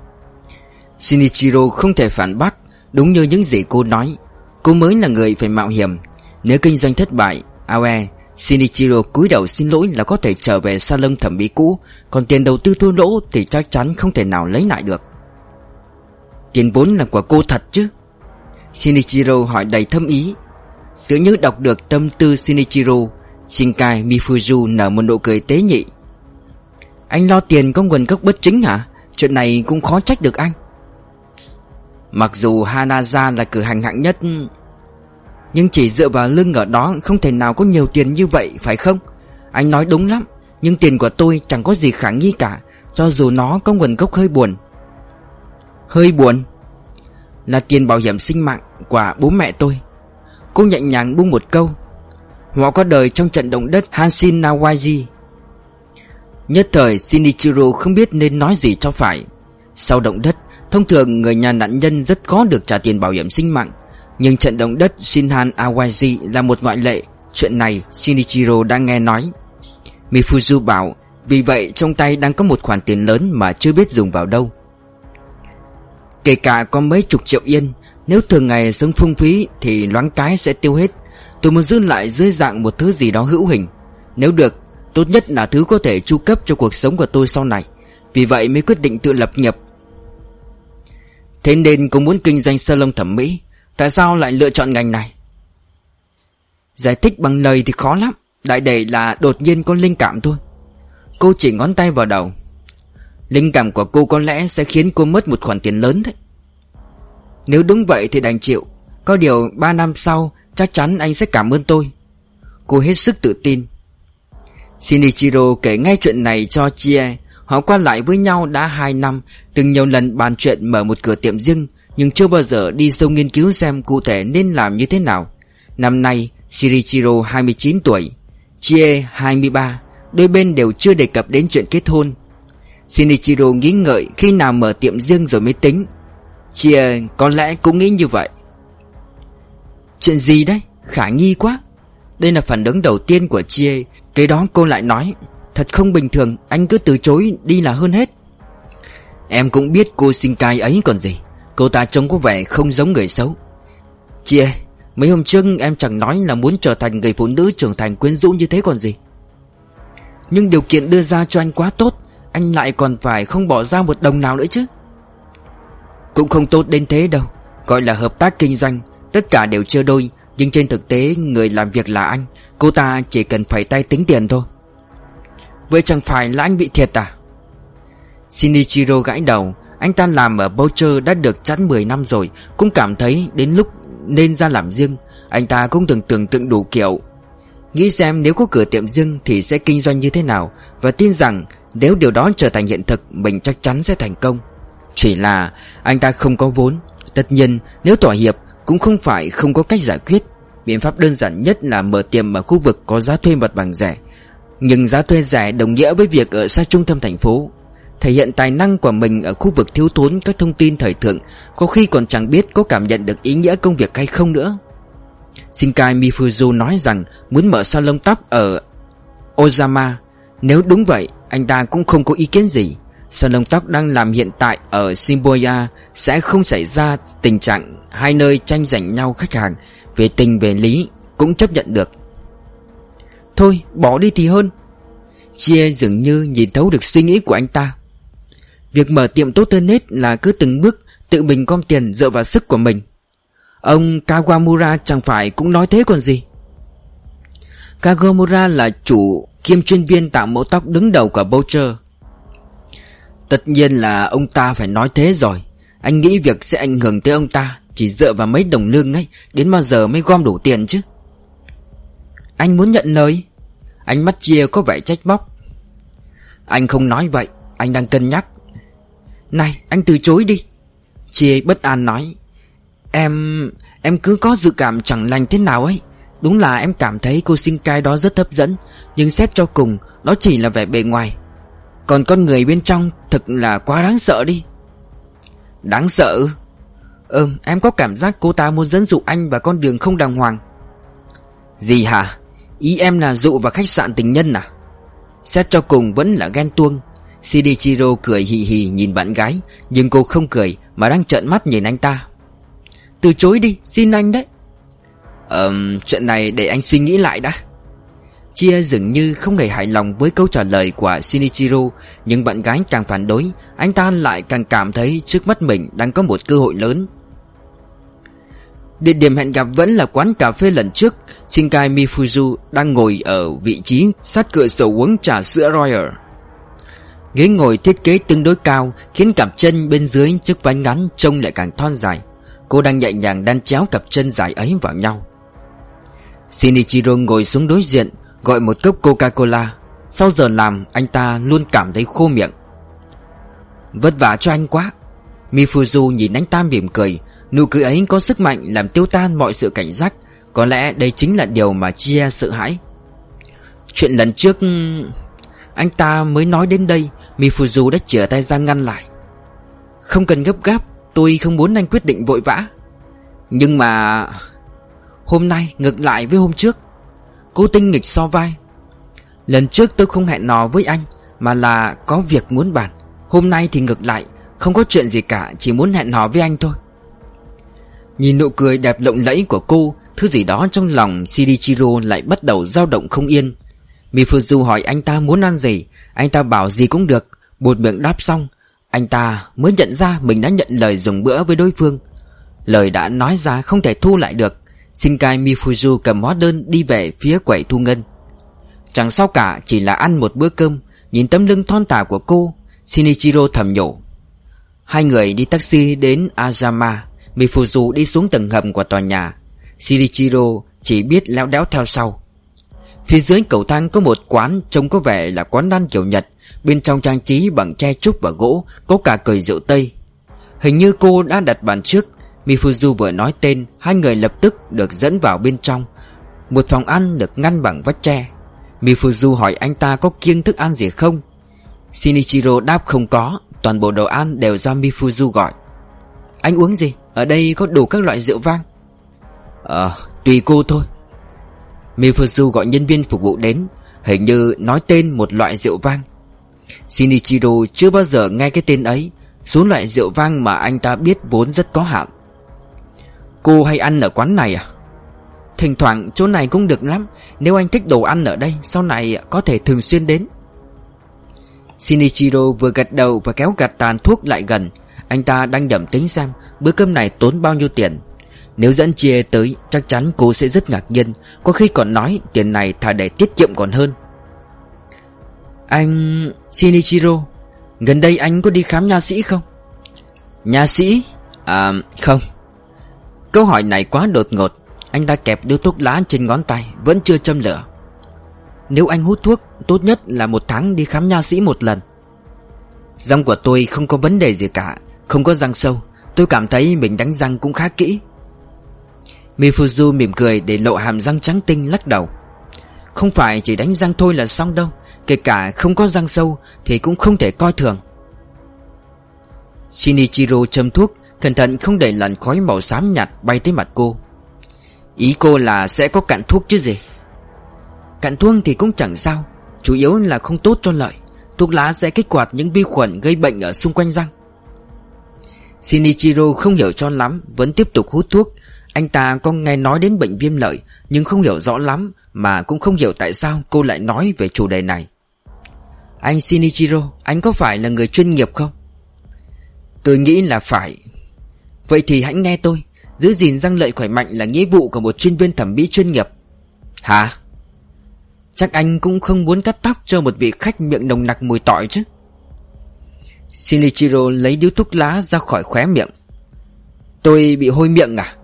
Shinichiro không thể phản bác, Đúng như những gì cô nói. Cô mới là người phải mạo hiểm. Nếu kinh doanh thất bại, Aoe Shinichiro cúi đầu xin lỗi là có thể trở về salon thẩm mỹ cũ, Còn tiền đầu tư thua lỗ thì chắc chắn không thể nào lấy lại được. Tiền vốn là của cô thật chứ? Shinichiro hỏi đầy thâm ý. Tự như đọc được tâm tư Shinichiro, Shinkai Mifuju nở một nụ cười tế nhị. Anh lo tiền có nguồn gốc bất chính hả? Chuyện này cũng khó trách được anh. Mặc dù Hanaza là cửa hàng hạng nhất nhưng chỉ dựa vào lưng ở đó Không thể nào có nhiều tiền như vậy, phải không? Anh nói đúng lắm, Nhưng tiền của tôi chẳng có gì khả nghi cả, Cho dù nó có nguồn gốc hơi buồn. Hơi buồn? Là tiền bảo hiểm sinh mạng của bố mẹ tôi. Cô nhẹ nhàng buông một câu. Họ có đời trong trận động đất Hanshin Nawaji Nhất thời Shinichiro không biết nên nói gì cho phải. Sau động đất, Thông thường người nhà nạn nhân rất khó được trả tiền bảo hiểm sinh mạng. Nhưng trận động đất Shinhan Awaji là một ngoại lệ. Chuyện này Shinichiro đã nghe nói. Mifuzu bảo, Vì vậy trong tay đang có một khoản tiền lớn mà chưa biết dùng vào đâu. Kể cả có mấy chục triệu yên, Nếu thường ngày sống phung phí Thì loáng cái sẽ tiêu hết. Tôi muốn giữ lại dưới dạng một thứ gì đó hữu hình. Nếu được, Tốt nhất là thứ có thể chu cấp cho cuộc sống của tôi sau này. Vì vậy mới quyết định tự lập nghiệp. Thế nên cũng muốn kinh doanh salon thẩm mỹ. Tại sao lại lựa chọn ngành này? Giải thích bằng lời thì khó lắm. Đại để là đột nhiên có linh cảm thôi. Cô chỉ ngón tay vào đầu. Linh cảm của cô có lẽ sẽ khiến cô mất một khoản tiền lớn đấy. Nếu đúng vậy thì đành chịu. Có điều 3 năm sau, Chắc chắn anh sẽ cảm ơn tôi. Cô hết sức tự tin. Shinichiro kể ngay chuyện này cho Chie. Họ qua lại với nhau đã 2 năm, Từng nhiều lần bàn chuyện mở một cửa tiệm riêng. Nhưng chưa bao giờ đi sâu nghiên cứu xem cụ thể nên làm như thế nào. Năm nay Shinichiro 29 tuổi, Chie 23 Đôi bên đều chưa đề cập đến chuyện kết hôn. Shinichiro nghĩ ngợi khi nào mở tiệm riêng rồi mới tính. Chie có lẽ cũng nghĩ như vậy. Chuyện gì đấy? Khả nghi quá. Đây là phản ứng đầu tiên của Chie. Kế đó cô lại nói, Thật không bình thường, Anh cứ từ chối, đi là hơn hết. Em cũng biết cô sinh cai ấy còn gì. Cô ta trông có vẻ không giống người xấu. Chị ơi, Mấy hôm trước em chẳng nói là muốn trở thành người phụ nữ trưởng thành quyến rũ như thế còn gì. Nhưng điều kiện đưa ra cho anh quá tốt Anh lại còn phải không bỏ ra một đồng nào nữa chứ. Cũng không tốt đến thế đâu Gọi là hợp tác kinh doanh Tất cả đều chưa đôi Nhưng trên thực tế người làm việc là anh Cô ta chỉ cần phải tay tính tiền thôi. Vậy chẳng phải là anh bị thiệt à? Shinichiro gãi đầu anh ta làm ở Boucher đã được chắn 10 năm rồi, Cũng cảm thấy đến lúc nên ra làm riêng. Anh ta cũng từng tưởng tượng đủ kiểu. Nghĩ xem nếu có cửa tiệm riêng Thì sẽ kinh doanh như thế nào, Và tin rằng nếu điều đó trở thành hiện thực, Mình chắc chắn sẽ thành công. Chỉ là anh ta không có vốn. Tất nhiên, nếu tỏa hiệp Cũng không phải không có cách giải quyết. Biện pháp đơn giản nhất là mở tiệm ở khu vực có giá thuê mặt bằng rẻ. Nhưng giá thuê rẻ đồng nghĩa với việc ở xa trung tâm thành phố. Thể hiện tài năng của mình ở khu vực thiếu thốn các thông tin thời thượng Có khi còn chẳng biết có cảm nhận được ý nghĩa công việc hay không nữa. Shinkai Mifuzu nói rằng muốn mở salon tóc ở Ozama. Nếu đúng vậy, anh ta cũng không có ý kiến gì. Salon tóc đang làm hiện tại ở Shibuya sẽ không xảy ra tình trạng hai nơi tranh giành nhau khách hàng. Về tình về lý cũng chấp nhận được. Thôi bỏ đi thì hơn. Chia dường như nhìn thấu được suy nghĩ của anh ta. Việc mở tiệm tốt hơn hết là cứ từng bước Tự mình gom tiền dựa vào sức của mình. Ông Kawamura chẳng phải cũng nói thế còn gì? Kawamura là chủ kiêm chuyên viên tạo mẫu tóc đứng đầu của Boucher. Tất nhiên là ông ta phải nói thế rồi. Anh nghĩ việc sẽ ảnh hưởng tới ông ta Chỉ dựa vào mấy đồng lương ấy, Đến bao giờ mới gom đủ tiền chứ? Anh muốn nhận lời? Ánh mắt chia có vẻ trách móc. Anh không nói vậy, Anh đang cân nhắc. Này, anh từ chối đi. Chia bất an nói, Em... em cứ có dự cảm chẳng lành thế nào ấy. Đúng là em cảm thấy cô sinh cai đó rất hấp dẫn, Nhưng xét cho cùng, Nó chỉ là vẻ bề ngoài. Còn con người bên trong thật là quá đáng sợ đi. Đáng sợ Ừm, em có cảm giác cô ta muốn dẫn dụ anh Vào con đường không đàng hoàng. Gì hả? Ý em là dụ vào khách sạn tình nhân à? Xét cho cùng vẫn là ghen tuông. Shinichiro cười hì hì nhìn bạn gái, Nhưng cô không cười Mà đang trợn mắt nhìn anh ta. Từ chối đi, xin anh đấy. Ờm, chuyện này để anh suy nghĩ lại đã. Chia dường như không hề hài lòng với câu trả lời của Shinichiro, Nhưng bạn gái càng phản đối, Anh ta lại càng cảm thấy trước mắt mình đang có một cơ hội lớn. Địa điểm hẹn gặp vẫn là quán cà phê lần trước, Shinkai Mifuzu đang ngồi ở vị trí sát cửa sổ uống trà sữa Royal. Ghế ngồi thiết kế tương đối cao, Khiến cặp chân bên dưới chiếc váy ngắn trông lại càng thon dài. Cô đang nhẹ nhàng đan chéo cặp chân dài ấy vào nhau. Shinichiro ngồi xuống đối diện, Gọi một cốc Coca-Cola. Sau giờ làm, anh ta luôn cảm thấy khô miệng. Vất vả cho anh quá. Mifuzu nhìn anh ta mỉm cười. Nụ cười ấy có sức mạnh làm tiêu tan mọi sự cảnh giác. Có lẽ đây chính là điều mà Chia sợ hãi. Chuyện lần trước, Anh ta mới nói đến đây. Mifuzu đã chìa tay ra ngăn lại. Không cần gấp gáp, Tôi không muốn anh quyết định vội vã. Nhưng mà Hôm nay ngược lại với hôm trước, Cô tinh nghịch so vai. Lần trước tôi không hẹn nò với anh, Mà là có việc muốn bàn. Hôm nay thì ngược lại, Không có chuyện gì cả, Chỉ muốn hẹn hò với anh thôi. Nhìn nụ cười đẹp lộng lẫy của cô, Thứ gì đó trong lòng Shinichiro lại bắt đầu dao động không yên. Mifuzu hỏi anh ta muốn ăn gì anh ta bảo gì cũng được. Bột miệng đáp xong, Anh ta mới nhận ra mình đã nhận lời dùng bữa với đối phương. Lời đã nói ra không thể thu lại được. Shinkai Mifuzu cầm hóa đơn đi về phía quầy thu ngân. Chẳng sao cả, chỉ là ăn một bữa cơm, Nhìn tấm lưng thon tả của cô, Shinichiro thầm nhổ Hai người đi taxi đến Azama, Mifuzu đi xuống tầng hầm của tòa nhà. Shinichiro chỉ biết léo đéo theo sau. Phía dưới cầu thang có một quán Trông có vẻ là quán ăn kiểu Nhật. Bên trong trang trí bằng tre trúc và gỗ Có cả cười rượu Tây. Hình như cô đã đặt bàn trước. Mifuzu vừa nói tên Hai người lập tức được dẫn vào bên trong. Một phòng ăn được ngăn bằng vách tre. Mifuzu hỏi anh ta có kiêng thức ăn gì không? Shinichiro đáp không có Toàn bộ đồ ăn đều do Mifuzu gọi. Anh uống gì? Ở đây có đủ các loại rượu vang. Ờ, tùy cô thôi. Mifuzu gọi nhân viên phục vụ đến, Hình như nói tên một loại rượu vang. Shinichiro chưa bao giờ nghe cái tên ấy, Số loại rượu vang mà anh ta biết vốn rất có hạn Cô hay ăn ở quán này à? Thỉnh thoảng chỗ này cũng được lắm, Nếu anh thích đồ ăn ở đây, Sau này có thể thường xuyên đến. Shinichiro vừa gật đầu và kéo gạt tàn thuốc lại gần. Anh ta đang nhẩm tính xem Bữa cơm này tốn bao nhiêu tiền. Nếu dẫn chia tới, Chắc chắn cô sẽ rất ngạc nhiên. Có khi còn nói, tiền này thà để tiết kiệm còn hơn. Anh... Shinichiro, Gần đây anh có đi khám nha sĩ không? Nha sĩ? À không. Câu hỏi này quá đột ngột. Anh ta kẹp điếu thuốc lá trên ngón tay, Vẫn chưa châm lửa. Nếu anh hút thuốc, Tốt nhất là một tháng đi khám nha sĩ một lần. Răng của tôi không có vấn đề gì cả, Không có răng sâu. Tôi cảm thấy mình đánh răng cũng khá kỹ. Mifuzu mỉm cười để lộ hàm răng trắng tinh lắc đầu. Không phải chỉ đánh răng thôi là xong đâu, Kể cả không có răng sâu Thì cũng không thể coi thường. Shinichiro châm thuốc, Cẩn thận không để làn khói màu xám nhạt bay tới mặt cô. Ý cô là sẽ có cạn thuốc chứ gì? Cạn thuốc thì cũng chẳng sao, Chủ yếu là không tốt cho lợi, Thuốc lá sẽ kích hoạt những vi khuẩn gây bệnh ở xung quanh răng. Shinichiro không hiểu cho lắm, Vẫn tiếp tục hút thuốc anh ta có nghe nói đến bệnh viêm lợi, Nhưng không hiểu rõ lắm Mà cũng không hiểu tại sao cô lại nói về chủ đề này. Anh Shinichiro, Anh có phải là người chuyên nghiệp không? Tôi nghĩ là phải. Vậy thì hãy nghe tôi, Giữ gìn răng lợi khỏe mạnh là nghĩa vụ của một chuyên viên thẩm mỹ chuyên nghiệp. Hả? Chắc anh cũng không muốn cắt tóc cho một vị khách miệng nồng nặc mùi tỏi chứ. Shinichiro lấy điếu thuốc lá ra khỏi khóe miệng. Tôi bị hôi miệng à?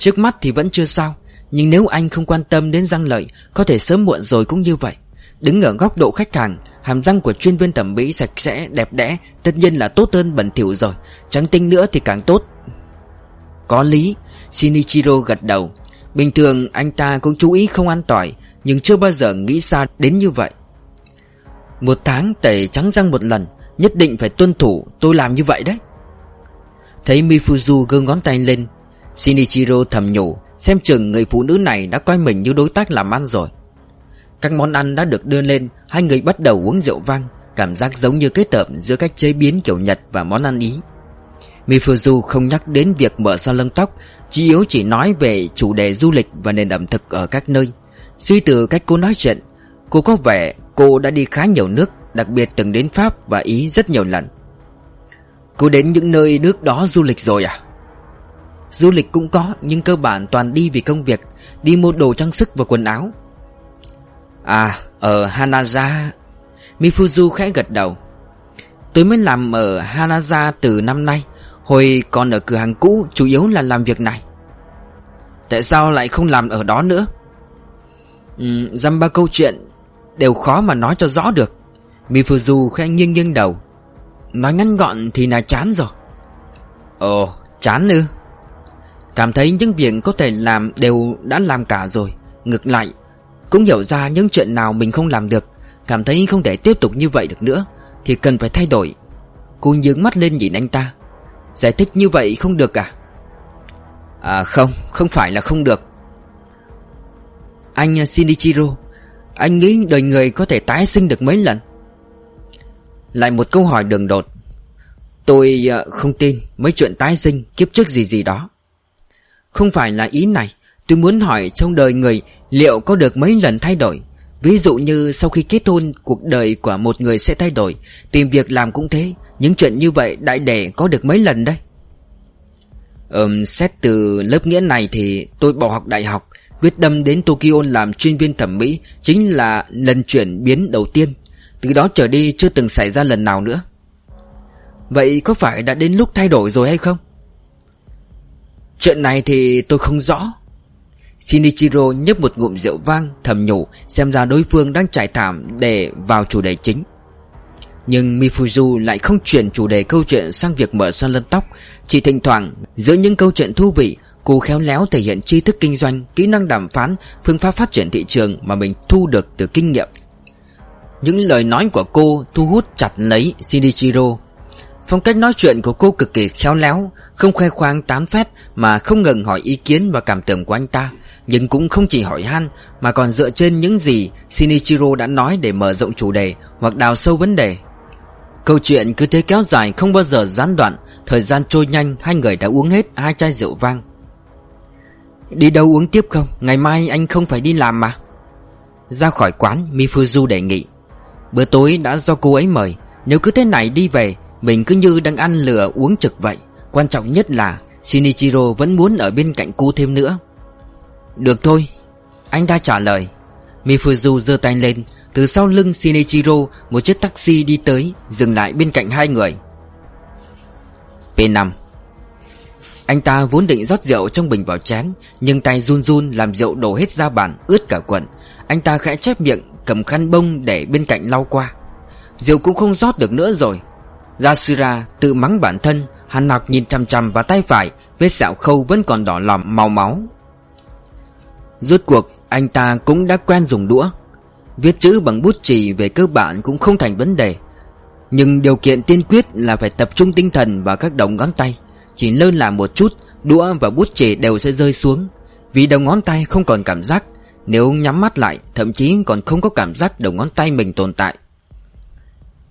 Trước mắt thì vẫn chưa sao Nhưng nếu anh không quan tâm đến răng lợi Có thể sớm muộn rồi cũng như vậy. Đứng ở góc độ khách hàng Hàm răng của chuyên viên thẩm mỹ sạch sẽ, đẹp đẽ Tất nhiên là tốt hơn bẩn thỉu rồi. Trắng tinh nữa thì càng tốt. Có lý Shinichiro gật đầu. Bình thường anh ta cũng chú ý không ăn tỏi Nhưng chưa bao giờ nghĩ xa đến như vậy. Một tháng tẩy trắng răng một lần Nhất định phải tuân thủ Tôi làm như vậy đấy. Thấy Mifuzu gương ngón tay lên Shinichiro thầm nhủ, Xem chừng người phụ nữ này đã coi mình như đối tác làm ăn rồi. Các món ăn đã được đưa lên, Hai người bắt đầu uống rượu vang, Cảm giác giống như kết hợp giữa cách chế biến kiểu Nhật và món ăn Ý. Mifuzu không nhắc đến việc mở salon tóc Chỉ yếu chỉ nói về chủ đề du lịch và nền ẩm thực ở các nơi. Suy từ cách cô nói chuyện, Cô có vẻ cô đã đi khá nhiều nước, Đặc biệt từng đến Pháp và Ý rất nhiều lần. Cô đến những nơi nước đó du lịch rồi à? Du lịch cũng có nhưng cơ bản toàn đi vì công việc Đi mua đồ trang sức và quần áo. À ở Hanaza Mifuzu khẽ gật đầu. Tôi mới làm ở Hanaza từ năm nay Hồi còn ở cửa hàng cũ chủ yếu là làm việc này. Tại sao lại không làm ở đó nữa? Ừ, Dăm ba câu chuyện Đều khó mà nói cho rõ được. Mifuzu khẽ nghiêng nghiêng đầu. Nói ngắn gọn thì là chán rồi. Ồ chán ư? Cảm thấy những việc có thể làm đều đã làm cả rồi. Ngược lại, Cũng hiểu ra những chuyện nào mình không làm được. Cảm thấy không thể tiếp tục như vậy được nữa, Thì cần phải thay đổi. Cô nhướng mắt lên nhìn anh ta. Giải thích như vậy không được à? À không Không phải là không được. Anh uh, Shinichiro, Anh nghĩ đời người có thể tái sinh được mấy lần? Lại một câu hỏi đường đột. Tôi uh, không tin mấy chuyện tái sinh kiếp trước gì gì đó. Không phải là ý này. Tôi muốn hỏi trong đời người liệu có được mấy lần thay đổi? Ví dụ như sau khi kết hôn cuộc đời của một người sẽ thay đổi. Tìm việc làm cũng thế. Những chuyện như vậy đại để có được mấy lần đây? Ừm, xét từ lớp nghĩa này thì tôi bỏ học đại học. Quyết tâm đến Tokyo làm chuyên viên thẩm mỹ Chính là lần chuyển biến đầu tiên. Từ đó trở đi chưa từng xảy ra lần nào nữa. Vậy có phải đã đến lúc thay đổi rồi hay không? Chuyện này thì tôi không rõ. Shinichiro nhấp một ngụm rượu vang thầm nhủ Xem ra đối phương đang trải thảm để vào chủ đề chính. Nhưng Mifuzu lại không chuyển chủ đề câu chuyện sang việc mở salon tóc. Chỉ thỉnh thoảng giữa những câu chuyện thú vị Cô khéo léo thể hiện tri thức kinh doanh, kỹ năng đàm phán, phương pháp phát triển thị trường mà mình thu được từ kinh nghiệm. Những lời nói của cô thu hút chặt lấy Shinichiro. Phong cách nói chuyện của cô cực kỳ khéo léo, Không khoe khoang tán phét Mà không ngừng hỏi ý kiến và cảm tưởng của anh ta. Nhưng cũng không chỉ hỏi han, Mà còn dựa trên những gì Shinichiro đã nói để mở rộng chủ đề Hoặc đào sâu vấn đề. Câu chuyện cứ thế kéo dài không bao giờ gián đoạn, Thời gian trôi nhanh, Hai người đã uống hết hai chai rượu vang. Đi đâu uống tiếp không? Ngày mai anh không phải đi làm mà. Ra khỏi quán, Mifuzu đề nghị. Bữa tối đã do cô ấy mời, Nếu cứ thế này đi về mình cứ như đang ăn lửa uống trực vậy. Quan trọng nhất là Shinichiro vẫn muốn ở bên cạnh cô thêm nữa. Được thôi, Anh ta trả lời. Mifuzu giơ tay lên. Từ sau lưng Shinichiro, Một chiếc taxi đi tới, Dừng lại bên cạnh hai người. P5 Anh ta vốn định rót rượu trong bình vào chén, Nhưng tay run run làm rượu đổ hết ra bàn, Ướt cả quần. Anh ta khẽ chép miệng, Cầm khăn bông để bên cạnh lau qua. Rượu cũng không rót được nữa rồi. Yashira tự mắng bản thân Hắn học nhìn chằm chằm vào tay phải, Vết sẹo khâu vẫn còn đỏ lòm, màu máu. Rốt cuộc, anh ta cũng đã quen dùng đũa. Viết chữ bằng bút chì về cơ bản cũng không thành vấn đề. Nhưng điều kiện tiên quyết là phải tập trung tinh thần vào các đầu ngón tay. Chỉ lơ là một chút, Đũa và bút chì đều sẽ rơi xuống. Vì đầu ngón tay không còn cảm giác, Nếu nhắm mắt lại, Thậm chí còn không có cảm giác đầu ngón tay mình tồn tại.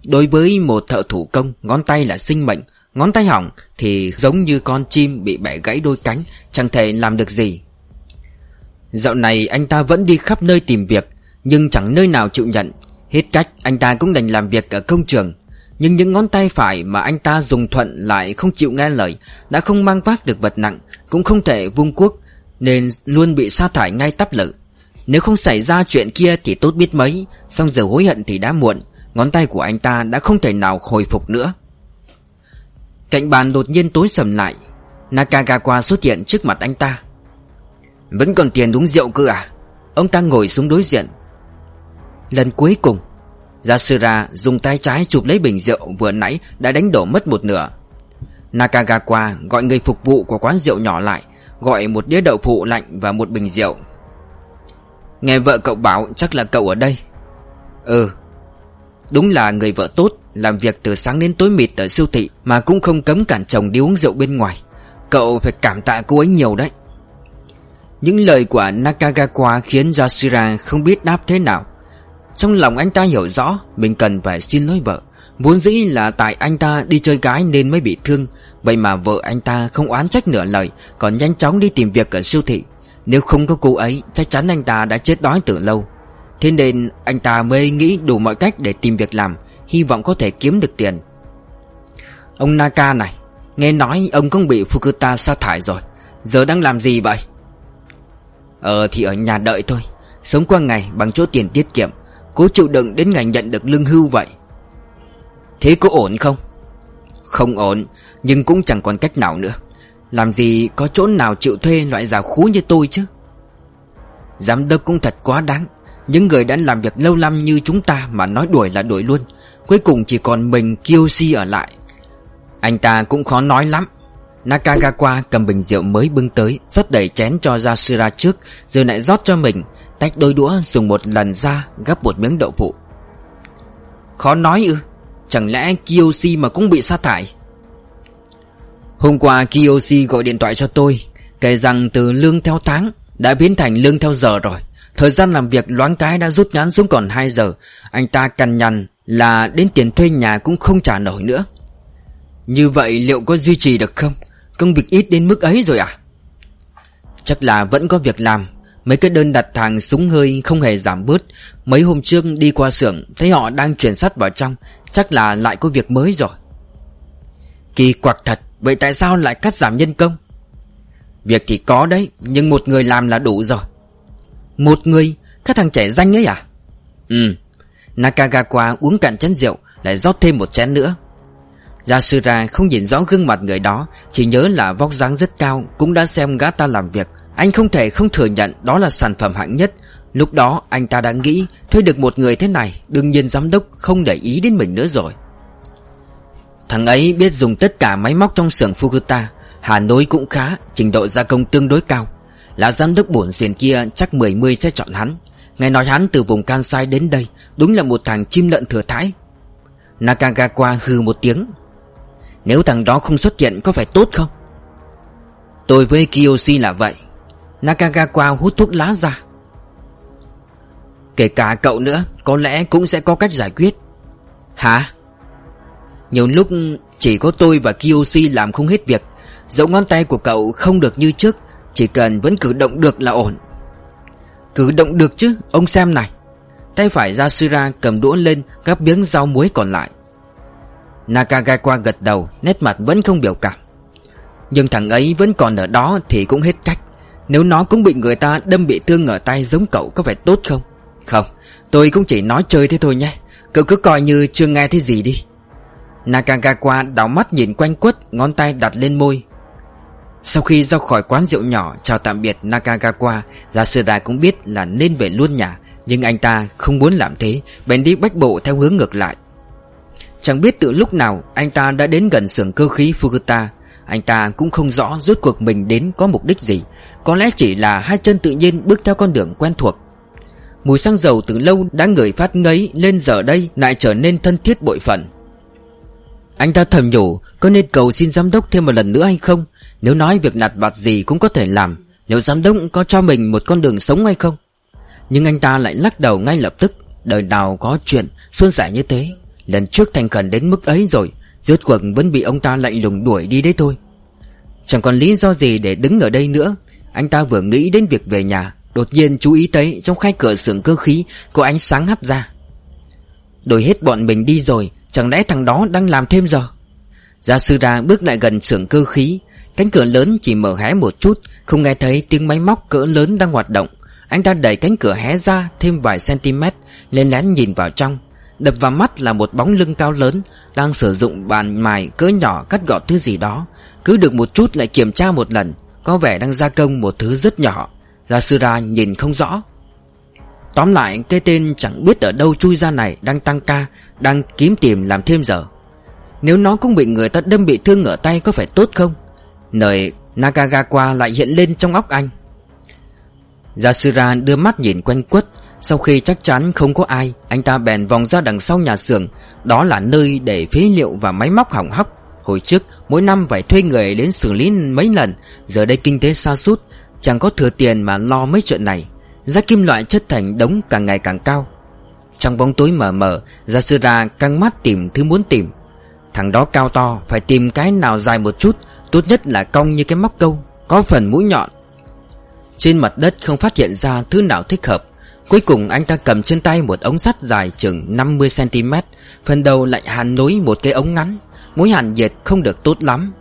Đối với một thợ thủ công, Ngón tay là sinh mệnh, Ngón tay hỏng thì giống như con chim bị bẻ gãy đôi cánh, Chẳng thể làm được gì. Dạo này anh ta vẫn đi khắp nơi tìm việc, Nhưng chẳng nơi nào chịu nhận. Hết cách, anh ta cũng đành làm việc ở công trường. Nhưng những ngón tay phải mà anh ta dùng thuận lại không chịu nghe lời, Đã không mang vác được vật nặng, Cũng không thể vung cuốc, Nên luôn bị sa thải ngay tắp lự Nếu không xảy ra chuyện kia thì tốt biết mấy, Xong giờ hối hận thì đã muộn. Ngón tay của anh ta đã không thể nào hồi phục nữa. Cạnh bàn đột nhiên tối sầm lại, Nakagawa xuất hiện trước mặt anh ta. Vẫn còn tiền uống rượu cơ à? Ông ta ngồi xuống đối diện. Lần cuối cùng, Yasura dùng tay trái chụp lấy bình rượu vừa nãy đã đánh đổ mất một nửa. Nakagawa gọi người phục vụ của quán rượu nhỏ lại, Gọi một đĩa đậu phụ lạnh và một bình rượu. Nghe vợ cậu bảo chắc là cậu ở đây. Ừ Đúng là người vợ tốt, Làm việc từ sáng đến tối mịt ở siêu thị Mà cũng không cấm cản chồng đi uống rượu bên ngoài. Cậu phải cảm tạ cô ấy nhiều đấy. Những lời của Nakagawa khiến Yashira không biết đáp thế nào. Trong lòng anh ta hiểu rõ Mình cần phải xin lỗi vợ. Vốn dĩ là tại anh ta đi chơi gái nên mới bị thương. Vậy mà vợ anh ta không oán trách nửa lời, Còn nhanh chóng đi tìm việc ở siêu thị. Nếu không có cô ấy, Chắc chắn anh ta đã chết đói từ lâu. Thế nên anh ta mới nghĩ đủ mọi cách để tìm việc làm, Hy vọng có thể kiếm được tiền. Ông Naka này, Nghe nói ông cũng bị Fukuta sa thải rồi. Giờ đang làm gì vậy? Ờ thì ở nhà đợi thôi. Sống qua ngày bằng chỗ tiền tiết kiệm, Cố chịu đựng đến ngày nhận được lương hưu vậy. Thế có ổn không? Không ổn, Nhưng cũng chẳng còn cách nào nữa. Làm gì có chỗ nào chịu thuê loại già khú như tôi chứ? Giám đốc cũng thật quá đáng những người đã làm việc lâu năm như chúng ta mà nói đuổi là đuổi luôn. Cuối cùng chỉ còn mình Kiyoshi ở lại. Anh ta cũng khó nói lắm. Nakagawa cầm bình rượu mới bưng tới, rót đầy chén cho Yashira trước, Rồi lại rót cho mình, Tách đôi đũa dùng một lần ra gấp một miếng đậu phụ. Khó nói ư, Chẳng lẽ Kiyoshi mà cũng bị sa thải? Hôm qua Kiyoshi gọi điện thoại cho tôi, Kể rằng từ lương theo tháng Đã biến thành lương theo giờ rồi. Thời gian làm việc loáng cái đã rút ngắn xuống còn 2 giờ. Anh ta cằn nhằn là đến tiền thuê nhà cũng không trả nổi nữa. Như vậy liệu có duy trì được không? Công việc ít đến mức ấy rồi à? Chắc là vẫn có việc làm. Mấy cái đơn đặt hàng súng hơi không hề giảm bớt. Mấy hôm trước đi qua xưởng, Thấy họ đang chuyển sắt vào trong. Chắc là lại có việc mới rồi. Kỳ quặc thật, Vậy tại sao lại cắt giảm nhân công? Việc thì có đấy, Nhưng một người làm là đủ rồi một người Các thằng trẻ danh ấy à? Ừ. Nakagawa uống cạn chén rượu Lại rót thêm một chén nữa. Yasura không nhìn rõ gương mặt người đó Chỉ nhớ là vóc dáng rất cao Cũng đã xem gã ta làm việc. Anh không thể không thừa nhận đó là sản phẩm hạng nhất. Lúc đó anh ta đã nghĩ Thuê được một người thế này Đương nhiên giám đốc không để ý đến mình nữa rồi. Thằng ấy biết dùng tất cả máy móc trong xưởng Fukuta Hà Nội cũng khá Trình độ gia công tương đối cao là giám đốc bổn xiền kia chắc mười mươi sẽ chọn hắn. Nghe nói hắn từ vùng Kansai đến đây, Đúng là một thằng chim lợn thừa thái. Nakagawa hư một tiếng. Nếu thằng đó không xuất hiện, có phải tốt không? Tôi với Kiyoshi là vậy. Nakagawa hút thuốc lá ra. Kể cả cậu nữa, Có lẽ cũng sẽ có cách giải quyết. Hả? Nhiều lúc chỉ có tôi và Kiyoshi làm không hết việc. Dẫu ngón tay của cậu không được như trước chỉ cần vẫn cử động được là ổn. Cử động được chứ, Ông xem này. Tay phải Yasura cầm đũa lên, Gắp miếng rau muối còn lại. Nakagawa gật đầu, Nét mặt vẫn không biểu cảm. Nhưng thằng ấy vẫn còn ở đó Thì cũng hết cách. Nếu nó cũng bị người ta đâm bị thương ở tay giống cậu Có phải tốt không? Không, Tôi cũng chỉ nói chơi thế thôi nhé. Cậu cứ coi như chưa nghe thấy gì đi. Nakagawa đảo mắt nhìn quanh quất, Ngón tay đặt lên môi sau khi ra khỏi quán rượu nhỏ chào tạm biệt Nakagawa Yasuda cũng biết là nên về luôn nhà, Nhưng anh ta không muốn làm thế, Bèn đi bách bộ theo hướng ngược lại. Chẳng biết từ lúc nào anh ta đã đến gần xưởng cơ khí Fukuta. Anh ta cũng không rõ rốt cuộc mình đến có mục đích gì, Có lẽ chỉ là hai chân tự nhiên bước theo con đường quen thuộc. Mùi xăng dầu từ lâu đã ngửi phát ngấy lên giờ đây lại trở nên thân thiết bội phận. Anh ta thầm nhủ, có nên cầu xin giám đốc thêm một lần nữa hay không? Nếu nói việc nặt vặt gì cũng có thể làm, Liệu giám đốc có cho mình một con đường sống hay không? Nhưng anh ta lại lắc đầu ngay lập tức, Đời nào có chuyện xuân sẻ như thế. Lần trước thành khẩn đến mức ấy rồi, Rốt cuộc vẫn bị ông ta lạnh lùng đuổi đi đấy thôi. Chẳng còn lý do gì để đứng ở đây nữa. Anh ta vừa nghĩ đến việc về nhà, Đột nhiên chú ý thấy trong khay cửa xưởng cơ khí Có ánh sáng hắt ra. Đổi hết bọn mình đi rồi, Chẳng lẽ thằng đó đang làm thêm giờ? Gia sư ra bước lại gần xưởng cơ khí Cánh cửa lớn chỉ mở hé một chút, Không nghe thấy tiếng máy móc cỡ lớn đang hoạt động. Anh ta đẩy cánh cửa hé ra Thêm vài cm Lên lén nhìn vào trong. Đập vào mắt là một bóng lưng cao lớn, Đang sử dụng bàn mài cỡ nhỏ cắt gọt thứ gì đó. Cứ được một chút lại kiểm tra một lần, Có vẻ đang gia công một thứ rất nhỏ. Là Yasura nhìn không rõ. Tóm lại, cái tên chẳng biết ở đâu chui ra này Đang tăng ca, Đang kiếm tìm làm thêm giờ. Nếu nó cũng bị người ta đâm bị thương ở tay có phải tốt không? Nơi Nagagawa lại hiện lên trong óc anh. Yasura đưa mắt nhìn quanh quất, Sau khi chắc chắn không có ai, Anh ta bèn vòng ra đằng sau nhà xưởng. Đó là nơi để phế liệu và máy móc hỏng hóc. Hồi trước, mỗi năm phải thuê người đến xử lý mấy lần. Giờ đây kinh tế sa sút, Chẳng có thừa tiền mà lo mấy chuyện này. Giá kim loại chất thành đống càng ngày càng cao. Trong bóng tối mờ mờ, Yasura căng mắt tìm thứ muốn tìm. Thằng đó cao to, Phải tìm cái nào dài một chút Tốt nhất là cong như cái móc câu, Có phần mũi nhọn. Trên mặt đất không phát hiện ra thứ nào thích hợp. Cuối cùng anh ta cầm trên tay một ống sắt dài chừng 50cm Phần đầu lại hàn nối một cái ống ngắn, Mối hàn nhiệt không được tốt lắm.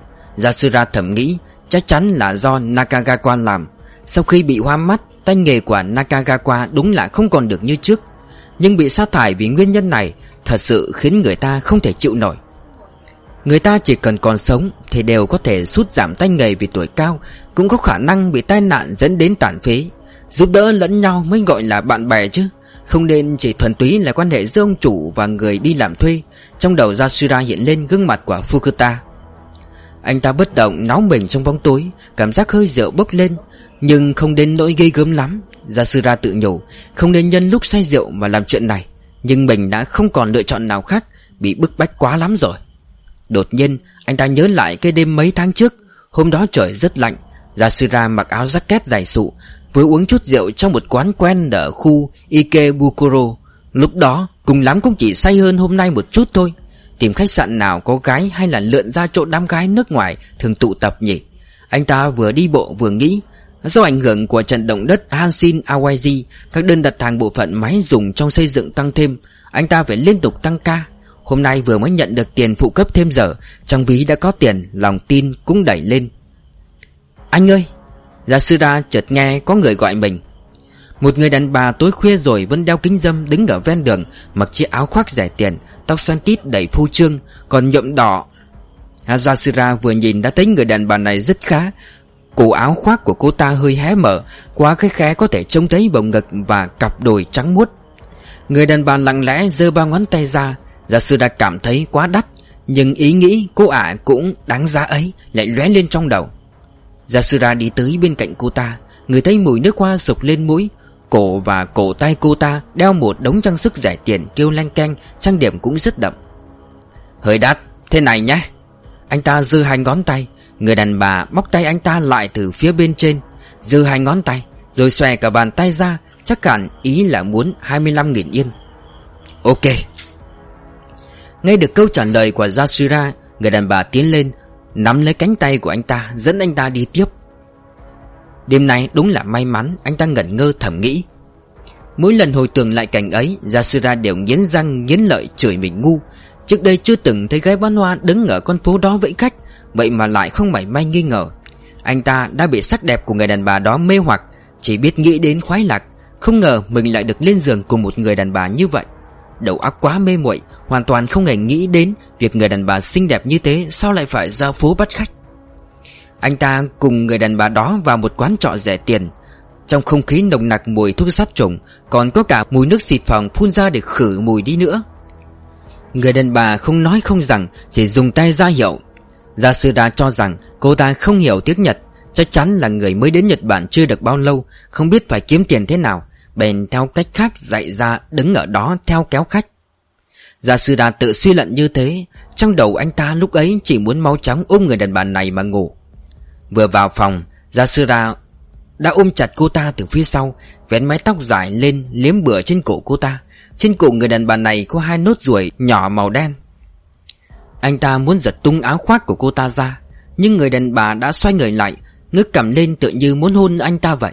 Yasura thầm nghĩ, Chắc chắn là do Nakagawa làm. Sau khi bị hoa mắt, Tay nghề của Nakagawa đúng là không còn được như trước. Nhưng bị sa thải vì nguyên nhân này, Thật sự khiến người ta không thể chịu nổi. Người ta chỉ cần còn sống Thì đều có thể sút giảm tay nghề vì tuổi cao, Cũng có khả năng bị tai nạn dẫn đến tàn phế. Giúp đỡ lẫn nhau mới gọi là bạn bè chứ. Không nên chỉ thuần túy là quan hệ giữa ông chủ và người đi làm thuê. Trong đầu Yashira hiện lên gương mặt của Fukuta. Anh ta bất động náo mình trong bóng tối, Cảm giác hơi rượu bốc lên. Nhưng không đến nỗi gây gớm lắm, Yashira tự nhủ, Không nên nhân lúc say rượu mà làm chuyện này. Nhưng mình đã không còn lựa chọn nào khác, Bị bức bách quá lắm rồi. Đột nhiên, anh ta nhớ lại cái đêm mấy tháng trước, Hôm đó trời rất lạnh Yasura mặc áo jacket dài sụ, Vừa uống chút rượu trong một quán quen ở khu Ikebukuro. Lúc đó, cùng lắm cũng chỉ say hơn hôm nay một chút thôi. Tìm khách sạn nào có gái hay là lượn ra chỗ đám gái nước ngoài thường tụ tập nhỉ? Anh ta vừa đi bộ vừa nghĩ, Do ảnh hưởng của trận động đất Hanshin Awaji Các đơn đặt hàng bộ phận máy dùng trong xây dựng tăng thêm, Anh ta phải liên tục tăng ca. Hôm nay vừa mới nhận được tiền phụ cấp thêm giờ, Trong ví đã có tiền, Lòng tin cũng đẩy lên. Anh ơi! Yasuda chợt nghe có người gọi mình. Một người đàn bà tối khuya rồi Vẫn đeo kính dâm đứng ở ven đường, Mặc chiếc áo khoác rẻ tiền, Tóc xoăn tít đầy phu trương, Còn nhuộm đỏ. Yasura vừa nhìn đã thấy người đàn bà này rất khá. Cổ áo khoác của cô ta hơi hé mở, quá cái khé có thể trông thấy bầu ngực Và cặp đùi trắng muốt. Người đàn bà lặng lẽ giơ ba ngón tay ra Giả sư đã cảm thấy quá đắt Nhưng ý nghĩ cô ả cũng đáng giá ấy Lại lóe lên trong đầu. Giả sư ra đi tới bên cạnh cô ta Người thấy mùi nước hoa sụp lên mũi Cổ và cổ tay cô ta Đeo một đống trang sức rẻ tiền kêu lanh canh Trang điểm cũng rất đậm. Hơi đắt, thế này nhé. Anh ta dư hai ngón tay Người đàn bà móc tay anh ta lại từ phía bên trên Dư hai ngón tay Rồi xòe cả bàn tay ra Chắc hẳn ý là muốn 25.000 yên. Ok Nghe được câu trả lời của Yashira, Người đàn bà tiến lên, Nắm lấy cánh tay của anh ta, Dẫn anh ta đi tiếp. Đêm nay đúng là may mắn, Anh ta ngẩn ngơ thầm nghĩ. Mỗi lần hồi tưởng lại cảnh ấy, Yashira đều nghiến răng, nghiến lợi, chửi mình ngu. Trước đây chưa từng thấy gái bán hoa Đứng ở con phố đó vẫy khách, Vậy mà lại không mảy may nghi ngờ. Anh ta đã bị sắc đẹp của người đàn bà đó mê hoặc, Chỉ biết nghĩ đến khoái lạc, Không ngờ mình lại được lên giường cùng một người đàn bà như vậy. Đầu óc quá mê muội Hoàn toàn không hề nghĩ đến Việc người đàn bà xinh đẹp như thế Sao lại phải ra phố bắt khách. Anh ta cùng người đàn bà đó vào một quán trọ rẻ tiền. Trong không khí nồng nặc mùi thuốc sát trùng, Còn có cả mùi nước xịt phòng phun ra để khử mùi đi nữa. Người đàn bà không nói không rằng, Chỉ dùng tay ra hiệu. Gia sư đã cho rằng cô ta không hiểu tiếng Nhật, Chắc chắn là người mới đến Nhật Bản chưa được bao lâu, Không biết phải kiếm tiền thế nào, Bèn theo cách khác dạy ra đứng ở đó theo kéo khách. Gia sư đà tự suy luận như thế, Trong đầu anh ta lúc ấy chỉ muốn mau chóng ôm người đàn bà này mà ngủ. Vừa vào phòng Gia sư đà đã ôm chặt cô ta từ phía sau, Vén mái tóc dài lên liếm bửa trên cổ cô ta. Trên cổ người đàn bà này có hai nốt ruồi nhỏ màu đen. Anh ta muốn giật tung áo khoác của cô ta ra, Nhưng người đàn bà đã xoay người lại, Ngước cầm lên tự như muốn hôn anh ta vậy.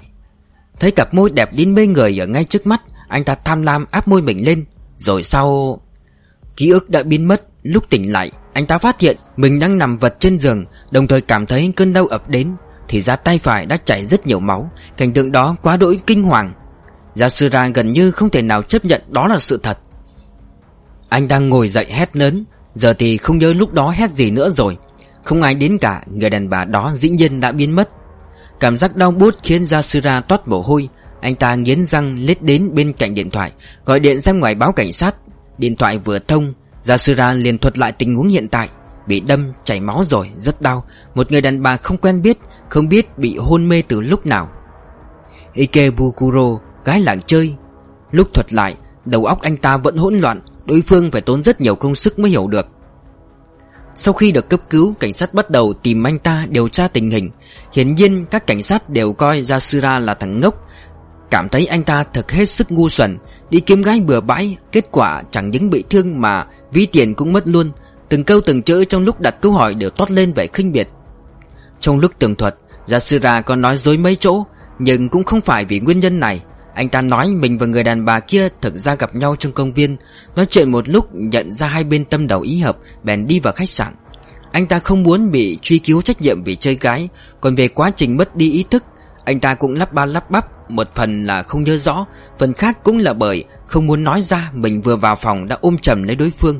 Thấy cặp môi đẹp đến mê người ở ngay trước mắt, Anh ta tham lam áp môi mình lên, Rồi sau Ký ức đã biến mất, Lúc tỉnh lại, Anh ta phát hiện mình đang nằm vật trên giường, Đồng thời cảm thấy cơn đau ập đến, Thì ra tay phải đã chảy rất nhiều máu, Cảnh tượng đó quá đỗi kinh hoàng. Yasura gần như không thể nào chấp nhận đó là sự thật. Anh đang ngồi dậy hét lớn, Giờ thì không nhớ lúc đó hét gì nữa rồi, Không ai đến cả, Người đàn bà đó dĩ nhiên đã biến mất. Cảm giác đau bút khiến Yasura toát mồ hôi, Anh ta nghiến răng lết đến bên cạnh điện thoại, Gọi điện ra ngoài báo cảnh sát. Điện thoại vừa thông Yasura liền thuật lại tình huống hiện tại. Bị đâm, chảy máu rồi, rất đau. Một người đàn bà không quen biết Không biết bị hôn mê từ lúc nào. Ikebukuro, gái làng chơi. Lúc thuật lại Đầu óc anh ta vẫn hỗn loạn Đối phương phải tốn rất nhiều công sức mới hiểu được. Sau khi được cấp cứu Cảnh sát bắt đầu tìm anh ta điều tra tình hình. Hiển nhiên các cảnh sát đều coi Yasura là thằng ngốc. Cảm thấy anh ta thật hết sức ngu xuẩn Đi kiếm gái bừa bãi, Kết quả chẳng những bị thương mà Ví tiền cũng mất luôn. Từng câu từng chữ trong lúc đặt câu hỏi đều toát lên vẻ khinh biệt Trong lúc tường thuật Yasura có nói dối mấy chỗ, Nhưng cũng không phải vì nguyên nhân này. Anh ta nói mình và người đàn bà kia thực ra gặp nhau trong công viên, Nói chuyện một lúc nhận ra hai bên tâm đầu ý hợp, Bèn đi vào khách sạn. Anh ta không muốn bị truy cứu trách nhiệm vì chơi gái, Còn về quá trình mất đi ý thức anh ta cũng lắp ba lắp bắp, Một phần là không nhớ rõ, Phần khác cũng là bởi không muốn nói ra, Mình vừa vào phòng đã ôm chầm lấy đối phương.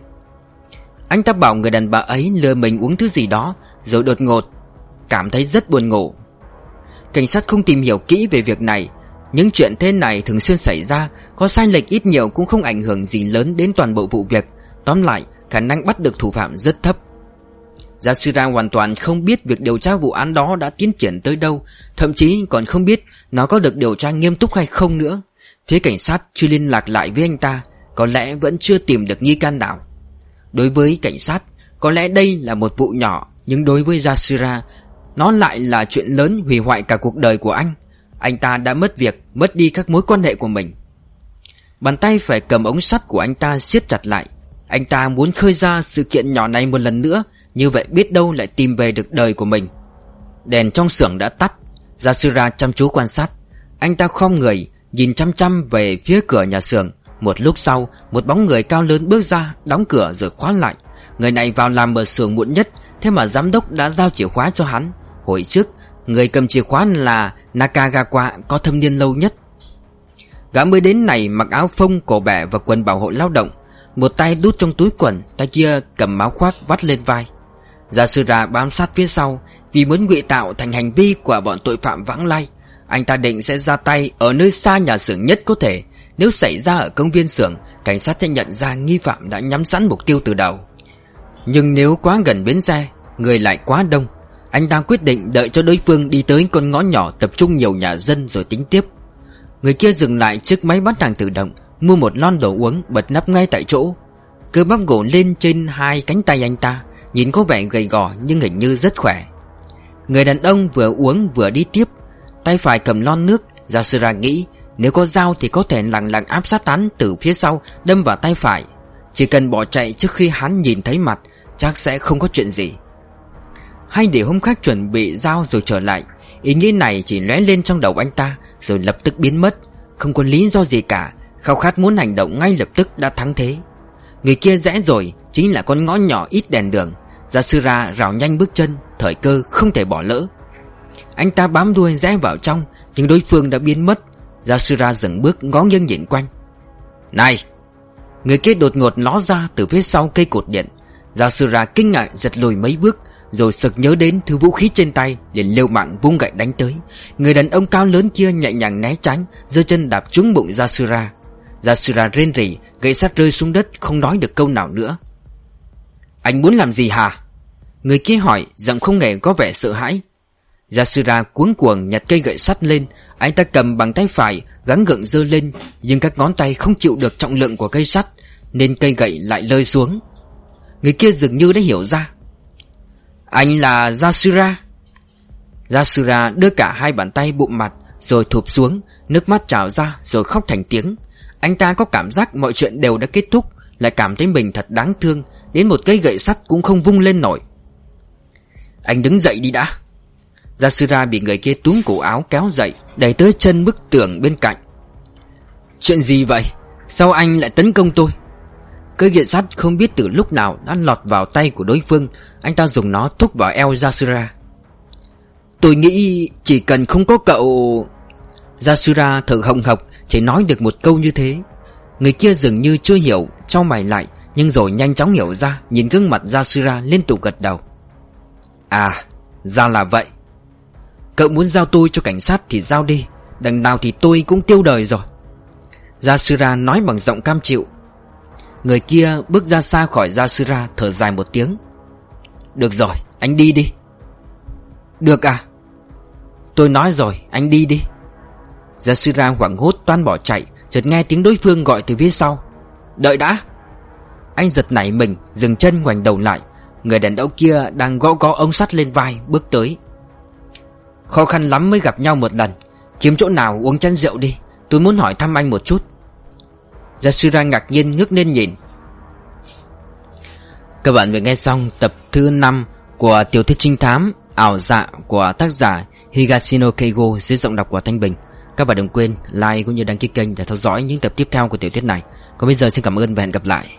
Anh ta bảo người đàn bà ấy lừa mình uống thứ gì đó, Rồi đột ngột Cảm thấy rất buồn ngủ. Cảnh sát không tìm hiểu kỹ về việc này, Những chuyện thế này thường xuyên xảy ra, Có sai lệch ít nhiều cũng không ảnh hưởng gì lớn đến toàn bộ vụ việc. Tóm lại, khả năng bắt được thủ phạm rất thấp. Yashira hoàn toàn không biết việc điều tra vụ án đó đã tiến triển tới đâu, Thậm chí còn không biết nó có được điều tra nghiêm túc hay không nữa. Phía cảnh sát chưa liên lạc lại với anh ta, Có lẽ vẫn chưa tìm được nghi can nào. Đối với cảnh sát, Có lẽ đây là một vụ nhỏ, Nhưng đối với Yashira Nó lại là chuyện lớn hủy hoại cả cuộc đời của anh. Anh ta đã mất việc, Mất đi các mối quan hệ của mình. Bàn tay phải cầm ống sắt của anh ta siết chặt lại. Anh ta muốn khơi ra sự kiện nhỏ này một lần nữa như vậy biết đâu lại tìm về được đời của mình. Đèn trong xưởng đã tắt. Yasura chăm chú quan sát. Anh ta khom người, Nhìn chăm chăm về phía cửa nhà xưởng. Một lúc sau, Một bóng người cao lớn bước ra, Đóng cửa rồi khóa lại. Người này vào làm ở xưởng muộn nhất, Thế mà giám đốc đã giao chìa khóa cho hắn. Hồi trước, Người cầm chìa khóa là Nakagawa, Có thâm niên lâu nhất. Gã mới đến này mặc áo phông, cổ bẻ Và quần bảo hộ lao động. Một tay đút trong túi quần, Tay kia cầm máu khoác vắt lên vai. Gia sư ra bám sát phía sau, Vì muốn ngụy tạo thành hành vi của bọn tội phạm vãng lai, anh ta định sẽ ra tay ở nơi xa nhà xưởng nhất có thể. Nếu xảy ra ở công viên xưởng, Cảnh sát sẽ nhận ra nghi phạm đã nhắm sẵn mục tiêu từ đầu. Nhưng nếu quá gần bến xe, Người lại quá đông, Anh ta quyết định đợi cho đối phương đi tới con ngõ nhỏ Tập trung nhiều nhà dân rồi tính tiếp. Người kia dừng lại trước máy bán hàng tự động, Mua một lon đồ uống bật nắp ngay tại chỗ. Cơ bắp gỗ lên trên hai cánh tay anh ta Nhìn có vẻ gầy gò nhưng hình như rất khỏe. Người đàn ông vừa uống vừa đi tiếp, Tay phải cầm lon nước Yasura nghĩ Nếu có dao thì có thể lặng lặng áp sát hắn từ phía sau, Đâm vào tay phải. Chỉ cần bỏ chạy trước khi hắn nhìn thấy mặt, Chắc sẽ không có chuyện gì. Hay để hôm khác chuẩn bị dao rồi trở lại, Ý nghĩ này chỉ lóe lên trong đầu anh ta, Rồi lập tức biến mất. Không có lý do gì cả, Khao khát muốn hành động ngay lập tức đã thắng thế. Người kia rẽ rồi, Chính là con ngõ nhỏ ít đèn đường. Yasura rào nhanh bước chân, Thời cơ không thể bỏ lỡ. Anh ta bám đuôi rẽ vào trong, Nhưng đối phương đã biến mất. Yasura dừng bước, ngó nghiêng nhìn quanh. Này! Người kia đột ngột ló ra từ phía sau cây cột điện. Yasura kinh ngạc giật lùi mấy bước, Rồi sực nhớ đến thứ vũ khí trên tay liền liều mạng vung gậy đánh tới. Người đàn ông cao lớn kia nhẹ nhàng né tránh, giơ chân đạp trúng bụng Yasura Yasura rên rỉ, Gậy sắt rơi xuống đất, không nói được câu nào nữa. Anh muốn làm gì hả? Người kia hỏi, giọng không hề có vẻ sợ hãi. Yasura cuống cuồng nhặt cây gậy sắt lên, Anh ta cầm bằng tay phải, Gắng gượng dơ lên, Nhưng các ngón tay không chịu được trọng lượng của cây sắt, Nên cây gậy lại rơi xuống. Người kia dường như đã hiểu ra. Anh là Yasura. Yasura đưa cả hai bàn tay bụng mặt, Rồi thụp xuống, Nước mắt trào ra, rồi khóc thành tiếng. Anh ta có cảm giác mọi chuyện đều đã kết thúc, Lại cảm thấy mình thật đáng thương Đến một cây gậy sắt cũng không vung lên nổi. Anh đứng dậy đi đã. Yasura bị người kia túm cổ áo kéo dậy Đẩy tới chân bức tường bên cạnh. Chuyện gì vậy? Sao anh lại tấn công tôi? Cây gậy sắt không biết từ lúc nào đã lọt vào tay của đối phương. Anh ta dùng nó thúc vào eo Yasura. Tôi nghĩ chỉ cần không có cậu Yasura thở hồng hộc, Chỉ nói được một câu như thế. Người kia dường như chưa hiểu Cho mày lại. Nhưng rồi nhanh chóng hiểu ra Nhìn gương mặt Yashira liên tục gật đầu. À ra là vậy. Cậu muốn giao tôi cho cảnh sát thì giao đi Đằng nào thì tôi cũng tiêu đời rồi. Yashira nói bằng giọng cam chịu. Người kia bước ra xa khỏi Yashira thở dài một tiếng. Được rồi, anh đi đi. Được à? Tôi nói rồi, anh đi đi. Yashira hoảng hốt toan bỏ chạy Chợt nghe tiếng đối phương gọi từ phía sau. Đợi đã. Anh giật nảy mình, Dừng chân ngoảnh đầu lại. Người đàn ông kia đang gõ gõ ống sắt lên vai, Bước tới. Khó khăn lắm mới gặp nhau một lần. Kiếm chỗ nào uống chén rượu đi, Tôi muốn hỏi thăm anh một chút. Yasura ngạc nhiên ngước lên nhìn. Các bạn vừa nghe xong tập thứ 5 Của tiểu thuyết trinh thám, Ảo dạ của tác giả Higashino Keigo dưới giọng đọc của Thanh Bình. Các bạn đừng quên like cũng như đăng ký kênh để theo dõi những tập tiếp theo của tiểu thuyết này. Còn bây giờ xin cảm ơn và hẹn gặp lại.